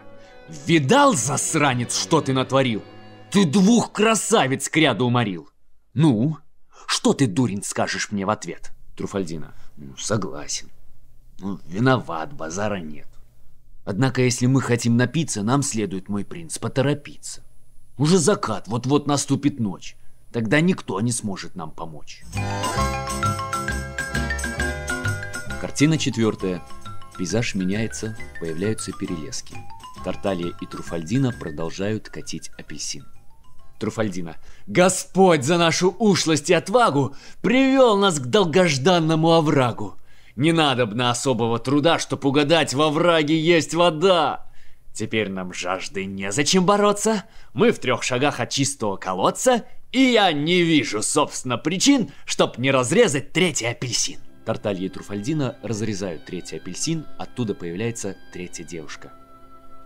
Speaker 1: Видал, засранец, что ты натворил? Ты двух красавиц к ряду уморил.
Speaker 23: Ну, что ты, дурень, скажешь мне в ответ?
Speaker 1: Труфальдина.
Speaker 23: Ну, согласен. Ну, виноват, базара нет. Однако, если мы хотим напиться, нам следует, мой принц, поторопиться. Уже закат, вот-вот наступит ночь. Тогда никто не сможет нам помочь. Картина четвертая. Пейзаж меняется, появляются перелески. Тарталья и Труфальдина продолжают катить апельсин.
Speaker 1: Труфальдина. Господь за нашу ушлость и отвагу привел нас к долгожданному оврагу. Не надобно особого труда, чтоб угадать, во враге есть вода. Теперь нам жажды незачем бороться. Мы в трех шагах от чистого колодца, и я не вижу, собственно, причин, чтоб не разрезать третий апельсин.
Speaker 23: Тарталья и Труфальдина разрезают третий апельсин, оттуда появляется третья девушка.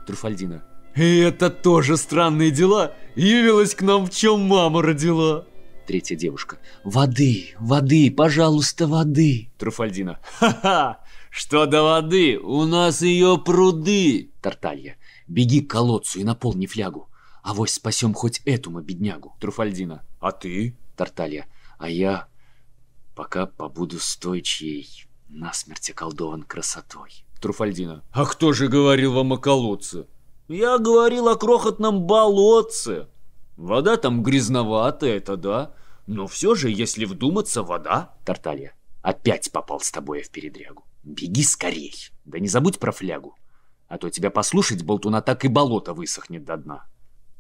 Speaker 23: Труфальдина.
Speaker 1: И это тоже странные дела. Явилась к нам, в чем мама родила.
Speaker 23: Третья девушка. Воды, воды, пожалуйста, воды.
Speaker 1: Труфальдина. Ха-ха! Что до воды? У нас ее пруды.
Speaker 23: Тарталья. Беги к колодцу и наполни флягу. Авось спасем хоть эту мы беднягу.
Speaker 1: Труфальдина. А ты?
Speaker 23: Тарталья. А я пока побуду стойчей, насмерть околдован красотой.
Speaker 1: Труфальдина. А кто же говорил вам о колодце? Я говорил о крохотном болотце. Вода там грязноватая, это да. Но все же, если вдуматься, вода.
Speaker 23: Тарталья. Опять попал с тобой в передрягу. Беги скорей. Да не забудь про флягу. А то тебя послушать, болтуна, так и болото высохнет до дна.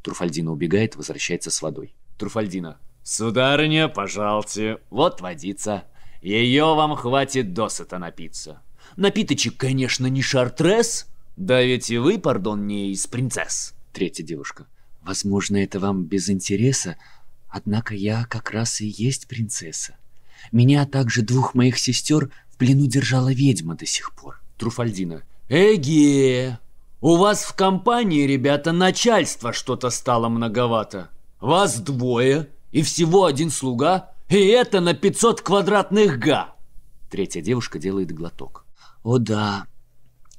Speaker 23: Труфальдина убегает, возвращается с водой.
Speaker 1: Труфальдина. Сударыня, пожалуйте, вот водица. Ее вам хватит досыта напиться. Напиточек, конечно, не шартрес, да ведь и вы, пардон, не из принцесс.
Speaker 23: Третья девушка. Возможно, это вам без интереса, однако я как раз и есть принцесса. Меня, а также двух моих сестер, в плену держала ведьма до сих пор.
Speaker 1: Труфальдина. Эге! У вас в компании, ребята, начальство что-то стало многовато. Вас двое, и всего один слуга, и это на 500 квадратных га.
Speaker 23: Третья девушка делает глоток.
Speaker 25: О да,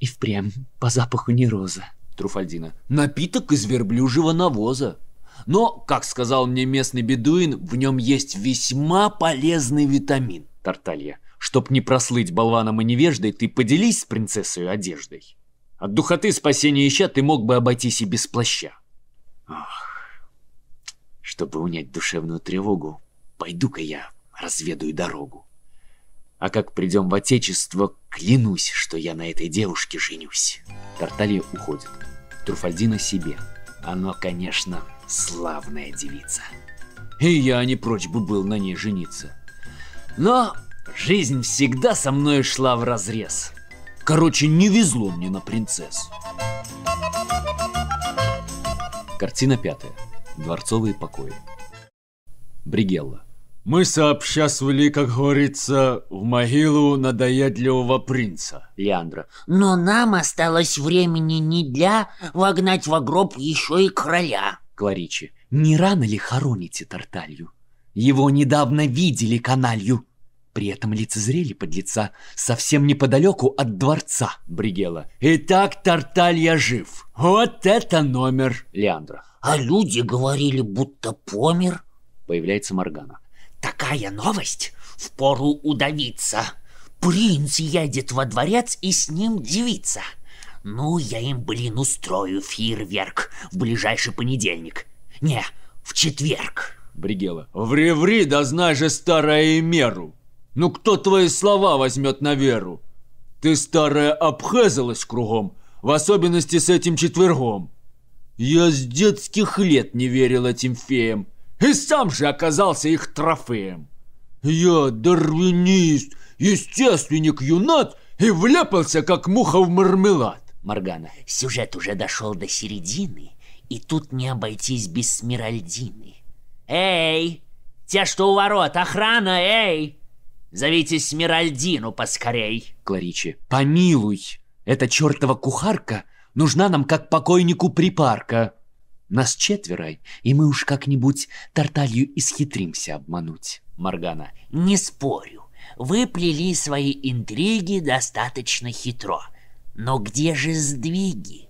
Speaker 25: и впрямь по запаху не роза.
Speaker 1: Труфальдина. Напиток из верблюжьего навоза.
Speaker 3: Но, как сказал мне местный бедуин, в нем есть весьма полезный витамин.
Speaker 1: Тарталья. Чтоб не прослыть болваном и невеждой, ты поделись с принцессой одеждой. От духоты спасения ища ты мог бы обойтись и без плаща. Ах, чтобы унять душевную тревогу, пойду-ка я разведаю дорогу. А как придем в отечество, клянусь, что я на этой девушке женюсь. Тарталья уходит. Труфальдина себе. Оно, конечно, славная девица. И я не прочь бы был на ней жениться. Но жизнь всегда со мной шла в разрез. Короче, не везло мне на принцесс. Картина пятая. Дворцовые покои. Бригелла.
Speaker 2: Мы сообща свели, как говорится, в могилу надоедливого принца.
Speaker 1: Леандра.
Speaker 5: Но нам осталось времени не для вогнать в гроб еще и короля.
Speaker 4: Кларичи. Не рано ли хороните Тарталью? Его недавно видели каналью. При этом лицезрели подлеца совсем неподалеку от дворца.
Speaker 1: Бригела.
Speaker 3: Итак, Тарталья жив. Вот это номер.
Speaker 1: Леандра.
Speaker 5: А люди говорили, будто помер.
Speaker 1: Появляется Моргана.
Speaker 5: Такая новость в пору удавиться. Принц едет во дворец и с ним девица. Ну, я им, блин, устрою фейерверк в ближайший понедельник. Не, в четверг.
Speaker 3: Бригела. Ври-ври, да знай же старая меру. Ну кто твои слова возьмет на веру? Ты, старая, обхезалась кругом, в особенности с этим четвергом. Я с детских лет не верил этим феям, и сам же оказался их трофеем. Я дарвинист, естественник юнат, и влепался, как муха в мармелад.
Speaker 1: Моргана.
Speaker 5: Сюжет уже дошел до середины, и тут не обойтись без Смиральдины. Эй, те, что у ворот, охрана, эй! Зовите Смиральдину поскорей.
Speaker 4: Кларичи. Помилуй, эта чертова кухарка нужна нам как покойнику припарка. Нас четверо, и мы уж как-нибудь Тарталью исхитримся обмануть.
Speaker 1: Моргана.
Speaker 5: Не спорю, вы плели свои интриги достаточно хитро. Но где же сдвиги?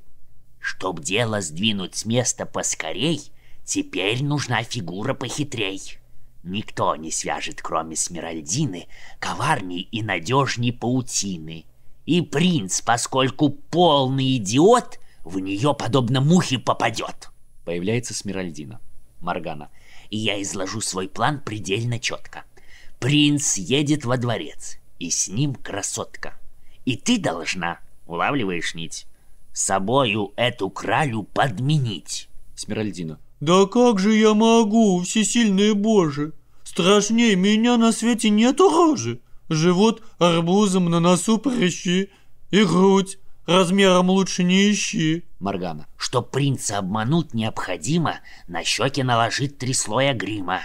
Speaker 5: Чтоб дело сдвинуть с места поскорей, теперь нужна фигура похитрей. Никто не свяжет, кроме Смиральдины, коварней и надежней паутины. И принц, поскольку полный идиот, в нее, подобно мухе, попадет.
Speaker 1: Появляется Смиральдина. Моргана.
Speaker 5: И я изложу свой план предельно четко. Принц едет во дворец, и с ним красотка. И ты должна, улавливаешь нить, собою эту кралю подменить.
Speaker 1: Смиральдина.
Speaker 2: Да как же я могу, всесильный Боже? Страшнее меня на свете нету рожи. Живот арбузом на носу прыщи, и грудь размером лучше не ищи.
Speaker 1: Моргана.
Speaker 5: Чтоб принца обмануть необходимо, на щеки наложить три слоя грима.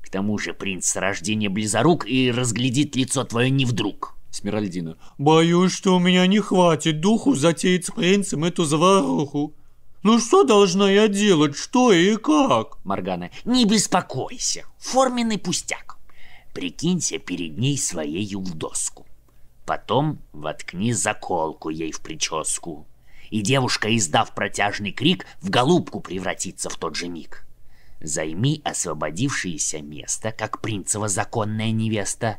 Speaker 5: К тому же принц с рождения близорук и разглядит лицо твое не вдруг.
Speaker 1: Смиральдина.
Speaker 2: Боюсь, что у меня не хватит духу затеять с принцем эту заваруху. Ну что должна я делать, что и как?
Speaker 1: Моргана.
Speaker 5: Не беспокойся, форменный пустяк. Прикинься перед ней своей в доску. Потом воткни заколку ей в прическу. И девушка, издав протяжный крик, в голубку превратится в тот же миг. Займи освободившееся место, как принцева законная невеста,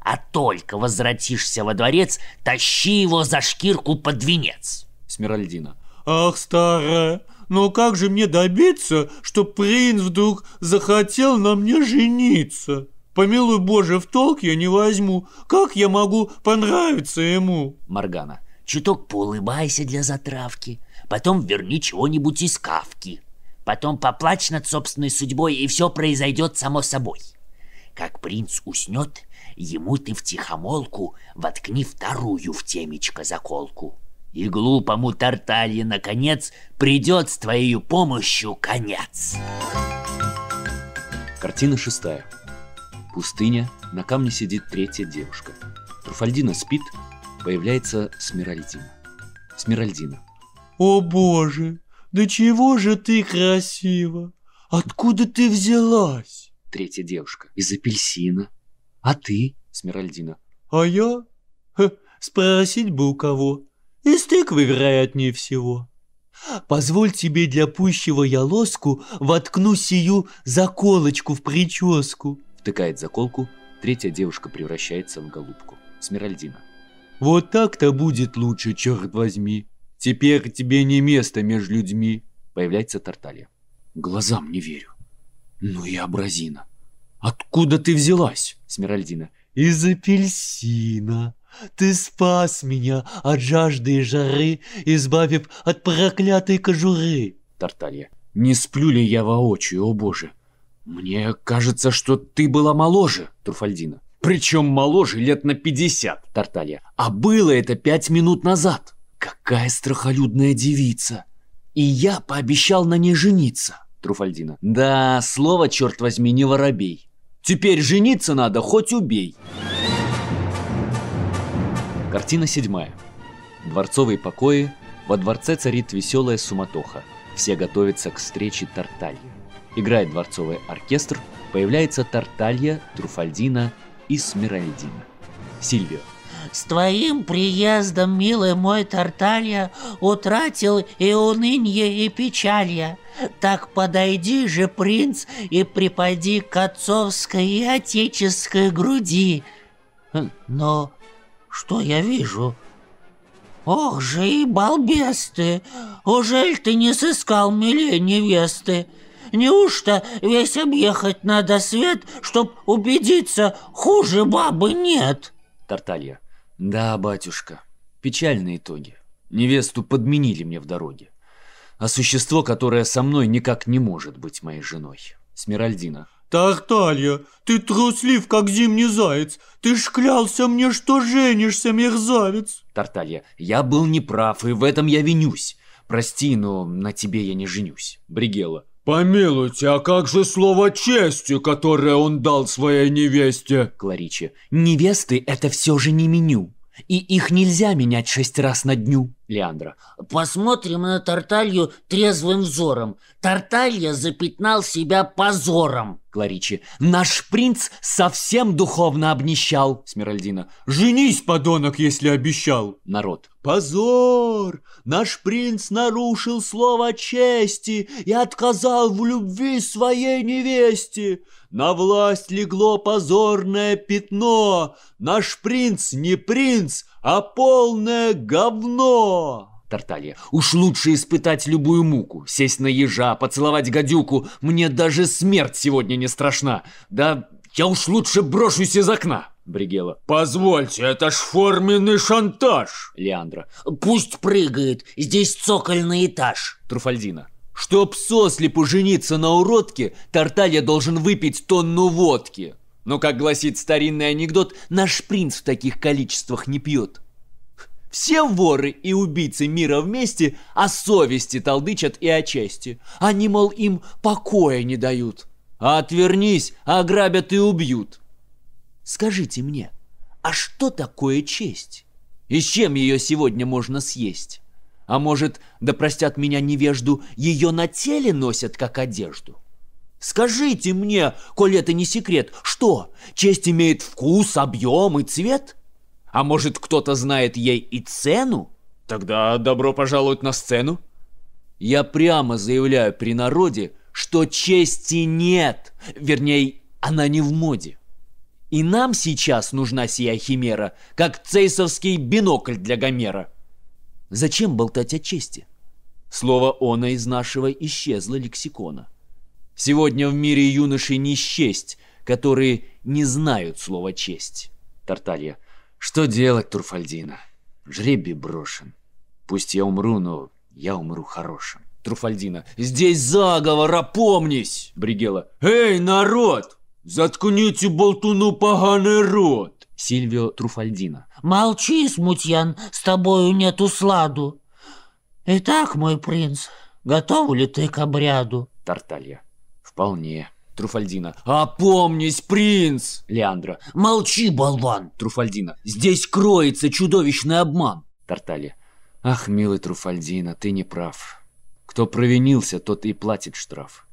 Speaker 5: а только возвратишься во дворец, тащи его за шкирку под венец.
Speaker 1: Смиральдина.
Speaker 2: Ах, старая, но как же мне добиться, что принц вдруг захотел на мне жениться? Помилуй Боже, в толк я не возьму. Как я могу понравиться ему?
Speaker 1: Моргана.
Speaker 5: Чуток поулыбайся для затравки, потом верни чего-нибудь из кавки. Потом поплачь над собственной судьбой, и все произойдет само собой. Как принц уснет, ему ты втихомолку воткни вторую в темечко заколку. И глупому Тарталье, наконец, придет с твоей помощью конец.
Speaker 1: Картина шестая. Пустыня, на камне сидит третья девушка. Труфальдина спит, появляется Смиральдина. Смиральдина.
Speaker 2: О боже, да чего же ты красива? Откуда ты взялась?
Speaker 1: Третья девушка.
Speaker 4: Из апельсина. А ты?
Speaker 1: Смиральдина.
Speaker 2: А я? Ха, спросить бы у кого. Из тыквы, вероятнее всего. Позволь тебе для пущего я лоску воткну сию заколочку в прическу.
Speaker 1: Втыкает заколку, третья девушка превращается в голубку. Смиральдина.
Speaker 2: Вот так-то будет лучше, черт возьми. Теперь тебе не место между людьми.
Speaker 1: Появляется Тарталья. Глазам не верю. Ну и абразина. Откуда ты взялась, Смиральдина?
Speaker 2: Из апельсина. Ты спас меня от жажды и жары, избавив от проклятой кожуры.
Speaker 1: Тарталья. Не сплю ли я воочию, о боже? Мне кажется, что ты была моложе, Труфальдина. Причем моложе лет на 50, Тарталья. А было это пять минут назад. Какая страхолюдная девица. И я пообещал на ней жениться, Труфальдина. Да, слово, черт возьми, не воробей. Теперь жениться надо, хоть убей. Картина седьмая. Дворцовые покои. Во дворце царит веселая суматоха. Все готовятся к встрече Тарталья. Играет дворцовый оркестр. Появляется Тарталья, Труфальдина и Смиральдина. Сильвио.
Speaker 5: С твоим приездом, милый мой Тарталья, утратил и унынье, и печаль я. Так подойди же, принц, и припади к отцовской и отеческой груди. Хм, но что я вижу? Ох же и балбес ты! Ужель ты не сыскал милее невесты? Неужто весь объехать надо свет, чтоб убедиться, хуже бабы нет?
Speaker 1: Тарталья. Да, батюшка, печальные итоги. Невесту подменили мне в дороге. А существо, которое со мной никак не может быть моей женой. Смиральдина.
Speaker 2: Тарталья, ты труслив, как зимний заяц. Ты ж клялся мне, что женишься, мерзавец.
Speaker 1: Тарталья. Я был неправ, и в этом я винюсь. Прости, но на тебе я не женюсь. Бригела.
Speaker 2: Помилуйте, а как же слово чести, которое он дал своей невесте?
Speaker 1: Кларичи. Невесты — это все же не меню. И их нельзя менять шесть раз на дню. Леандра.
Speaker 5: Посмотрим на Тарталью трезвым взором. Тарталья запятнал себя позором.
Speaker 1: Кларичи. Наш принц совсем духовно обнищал. Смиральдина.
Speaker 2: Женись, подонок, если обещал.
Speaker 1: Народ.
Speaker 2: Позор! Наш принц нарушил слово чести и отказал в любви своей невесте. На власть легло позорное пятно. Наш принц не принц, а полное говно.
Speaker 1: Тарталья. Уж лучше испытать любую муку, сесть на ежа, поцеловать гадюку. Мне даже смерть сегодня не страшна. Да я уж лучше брошусь из окна. Бригела.
Speaker 2: Позвольте, это ж форменный шантаж.
Speaker 1: Леандра.
Speaker 5: Пусть прыгает, здесь цокольный этаж.
Speaker 1: Труфальдина.
Speaker 15: Чтоб сослепу жениться на уродке, Тарталья должен выпить тонну водки. Но, как гласит старинный анекдот, наш принц в таких количествах не пьет. Все воры и убийцы мира вместе о совести толдычат и о чести. Они, мол, им покоя не дают. Отвернись, ограбят и убьют. Скажите мне, а что такое честь? И с чем ее сегодня можно съесть? А может, да простят меня невежду, ее на теле носят как одежду? Скажите мне, коль это не секрет, что, честь имеет вкус, объем и цвет? А может, кто-то знает ей и цену? Тогда добро пожаловать на сцену. Я прямо заявляю при народе, что чести нет, вернее, она не в моде. И нам сейчас нужна сия химера, как цейсовский бинокль для Гомера. Зачем болтать о чести? Слово «оно» из нашего исчезло лексикона. Сегодня в мире юношей не счесть, которые не знают слова «честь».
Speaker 1: Тарталья. Что делать, Турфальдина? Жребий брошен. Пусть я умру, но я умру хорошим.
Speaker 15: Труфальдина. Здесь заговор, опомнись!
Speaker 2: Бригела. Эй, народ! Заткните болтуну поганый рот!
Speaker 1: Сильвио Труфальдина.
Speaker 5: Молчи, смутьян, с тобою нету сладу. Итак, мой принц, готов ли ты к обряду?
Speaker 1: Тарталья. Вполне.
Speaker 15: Труфальдина. Опомнись, принц!
Speaker 1: Леандра.
Speaker 5: Молчи, болван!
Speaker 15: Труфальдина. Здесь кроется чудовищный обман.
Speaker 1: Тарталья. Ах, милый Труфальдина, ты не прав. Кто провинился, тот и платит штраф.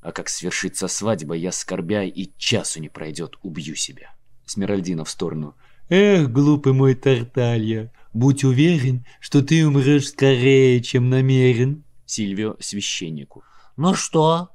Speaker 1: А как свершится свадьба, я скорбя и часу не пройдет, убью себя. Смиральдина в сторону.
Speaker 2: Эх, глупый мой Тарталья, будь уверен, что ты умрешь скорее, чем намерен.
Speaker 1: Сильвио священнику.
Speaker 5: Ну что,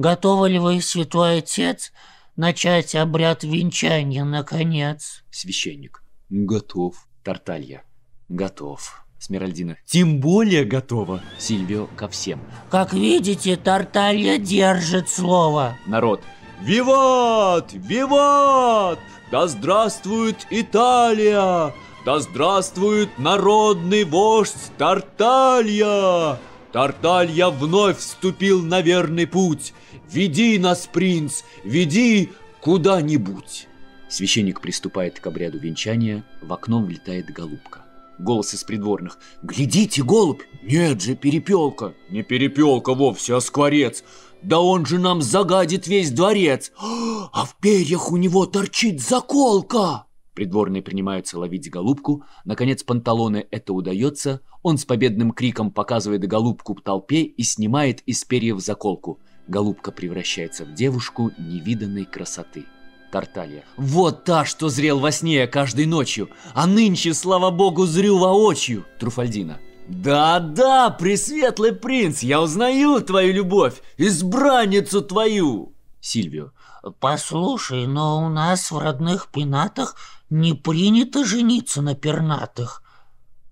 Speaker 5: готовы ли вы, святой отец, начать обряд венчания, наконец?
Speaker 1: Священник.
Speaker 2: Готов.
Speaker 1: Тарталья. Готов. Смиральдина. Тем более готова. Сильвио ко всем.
Speaker 5: Как видите, Тарталья держит слово.
Speaker 1: Народ.
Speaker 2: Виват! Виват! Да здравствует Италия! Да здравствует народный вождь Тарталья! Тарталья вновь вступил на верный путь. Веди нас, принц, веди куда-нибудь.
Speaker 1: Священник приступает к обряду венчания, в окно влетает голубка. Голос из придворных. «Глядите, голубь! Нет же, перепелка!»
Speaker 2: Не перепелка вовсе, а скворец. Да он же нам загадит весь дворец. А в перьях у него торчит заколка.
Speaker 1: Придворные принимаются ловить голубку. Наконец панталоны это удается. Он с победным криком показывает голубку в толпе и снимает из перьев заколку. Голубка превращается в девушку невиданной красоты. Тарталья. Вот та, что зрел во сне каждой ночью, а нынче, слава богу, зрю воочию. Труфальдина.
Speaker 3: Да-да, пресветлый принц, я узнаю твою любовь, избранницу твою.
Speaker 1: Сильвио.
Speaker 5: Послушай, но у нас в родных пенатах не принято жениться на пернатых.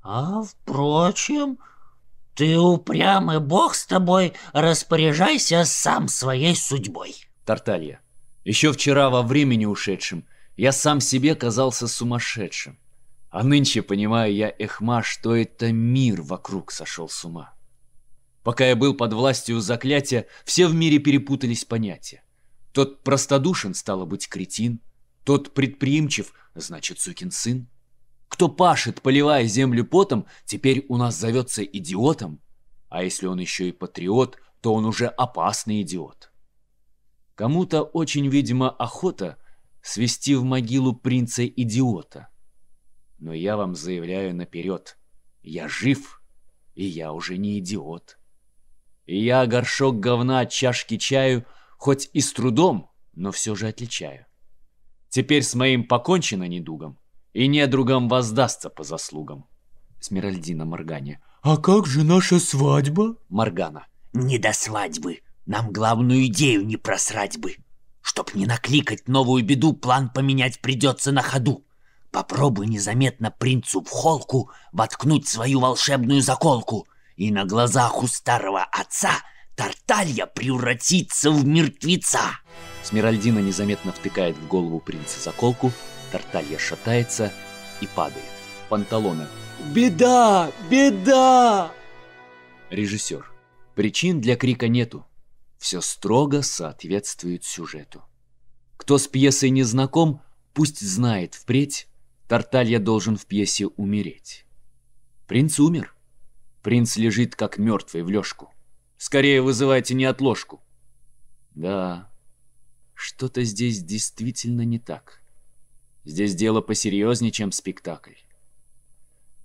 Speaker 5: А, впрочем, ты упрямый бог с тобой, распоряжайся сам своей судьбой.
Speaker 1: Тарталья. Еще вчера во времени ушедшем я сам себе казался сумасшедшим. А нынче понимаю я, эхма, что это мир вокруг сошел с ума. Пока я был под властью заклятия, все в мире перепутались понятия. Тот простодушен, стало быть, кретин. Тот предприимчив, значит, сукин сын. Кто пашет, поливая землю потом, теперь у нас зовется идиотом. А если он еще и патриот, то он уже опасный идиот. Кому-то очень, видимо, охота свести в могилу принца-идиота. Но я вам заявляю наперед, я жив, и я уже не идиот. И я горшок говна от чашки чаю, хоть и с трудом, но все же отличаю. Теперь с моим покончено недугом, и недругам воздастся по заслугам. Смиральдина Моргане.
Speaker 2: А как же наша свадьба?
Speaker 1: Моргана.
Speaker 6: Не до свадьбы. Нам главную идею не просрать бы. Чтоб не накликать новую беду, план поменять придется на ходу. Попробуй незаметно принцу в холку воткнуть свою волшебную заколку, и на глазах у старого отца Тарталья превратится в мертвеца.
Speaker 1: Смиральдина незаметно втыкает в голову принца заколку, Тарталья шатается и падает. Панталоны.
Speaker 2: Беда! Беда!
Speaker 1: Режиссер. Причин для крика нету. Все строго соответствует сюжету. Кто с пьесой не знаком, пусть знает впредь, Тарталья должен в пьесе умереть. Принц умер. Принц лежит как мертвый в лёжку. Скорее вызывайте неотложку. Да, что-то здесь действительно не так. Здесь дело посерьезнее, чем спектакль.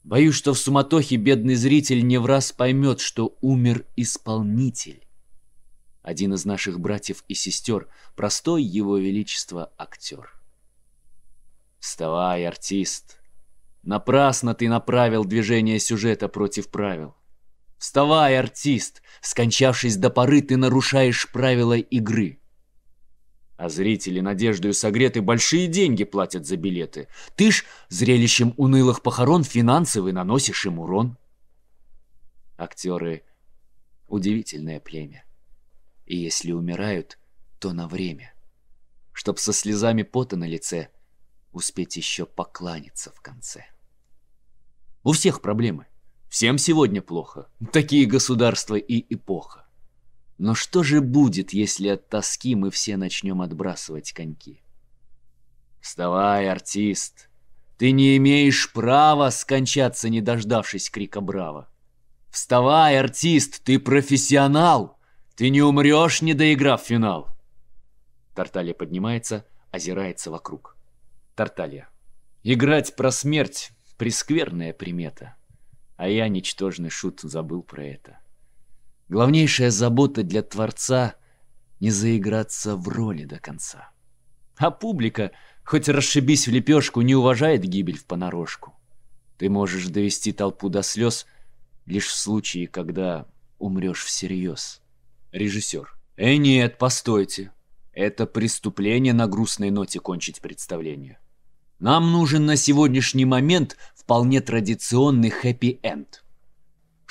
Speaker 1: Боюсь, что в суматохе бедный зритель не в раз поймет, что умер исполнитель. Один из наших братьев и сестер, простой его величество актер. Вставай, артист. Напрасно ты направил движение сюжета против правил. Вставай, артист. Скончавшись до поры, ты нарушаешь правила игры. А зрители надеждою согреты большие деньги платят за билеты. Ты ж зрелищем унылых похорон финансовый наносишь им урон. Актеры — удивительное племя. И если умирают, то на время. Чтоб со слезами пота на лице успеть еще покланяться в конце. У всех проблемы. Всем сегодня плохо. Такие государства и эпоха. Но что же будет, если от тоски мы все начнем отбрасывать коньки? Вставай, артист. Ты не имеешь права скончаться, не дождавшись крика «Браво!». Вставай, артист, ты профессионал. Ты не умрешь, не доиграв финал. Тарталья поднимается, озирается вокруг. Тарталья. Играть про смерть — прескверная примета. А я, ничтожный шут, забыл про это. Главнейшая забота для Творца — не заиграться в роли до конца. А публика, хоть расшибись в лепешку, не уважает гибель в понарошку. Ты можешь довести толпу до слез лишь в случае, когда
Speaker 15: умрешь всерьез.
Speaker 1: Режиссер. Э, нет, постойте. Это преступление на грустной ноте кончить представление. Нам нужен на сегодняшний момент вполне традиционный хэппи-энд.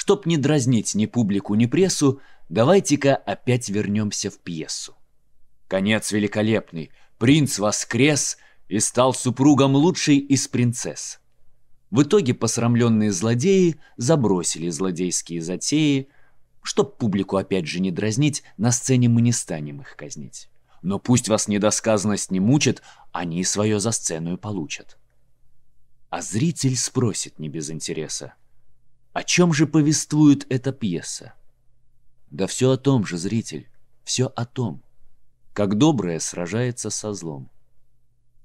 Speaker 1: Чтоб не дразнить ни публику, ни прессу, давайте-ка опять вернемся в пьесу. Конец великолепный. Принц воскрес и стал супругом лучшей из принцесс. В итоге посрамленные злодеи забросили злодейские затеи. Чтоб публику опять же не дразнить, на сцене мы не станем их казнить. Но пусть вас недосказанность не мучит, они свое за сцену и получат. А зритель спросит не без интереса. О чем же повествует эта пьеса? Да все о том же, зритель, все о том, как доброе сражается со злом.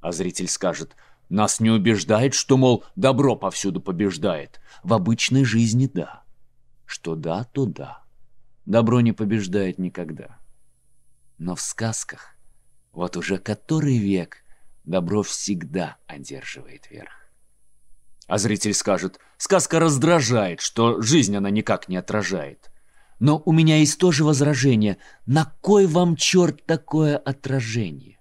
Speaker 1: А зритель скажет, нас не убеждает, что, мол, добро повсюду побеждает. В обычной жизни да. Что да, то да. Добро не побеждает никогда. Но в сказках, вот уже который век, добро всегда одерживает верх. А зритель скажет, сказка раздражает, что жизнь она никак не отражает. Но у меня есть тоже возражение. На кой вам, черт, такое отражение?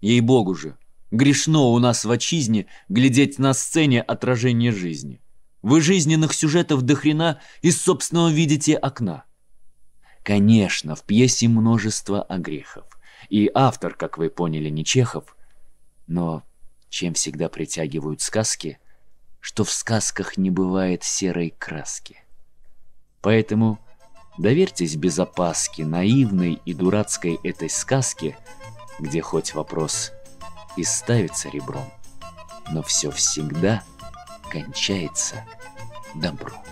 Speaker 1: Ей-богу же, грешно у нас в отчизне глядеть на сцене отражение жизни. Вы жизненных сюжетов до хрена из собственного видите окна. Конечно, в пьесе множество огрехов. И автор, как вы поняли, не Чехов. Но чем всегда притягивают сказки, что в сказках не бывает серой краски. Поэтому доверьтесь без опаски наивной и дурацкой этой сказке, где хоть вопрос и ставится ребром, но все всегда кончается добром.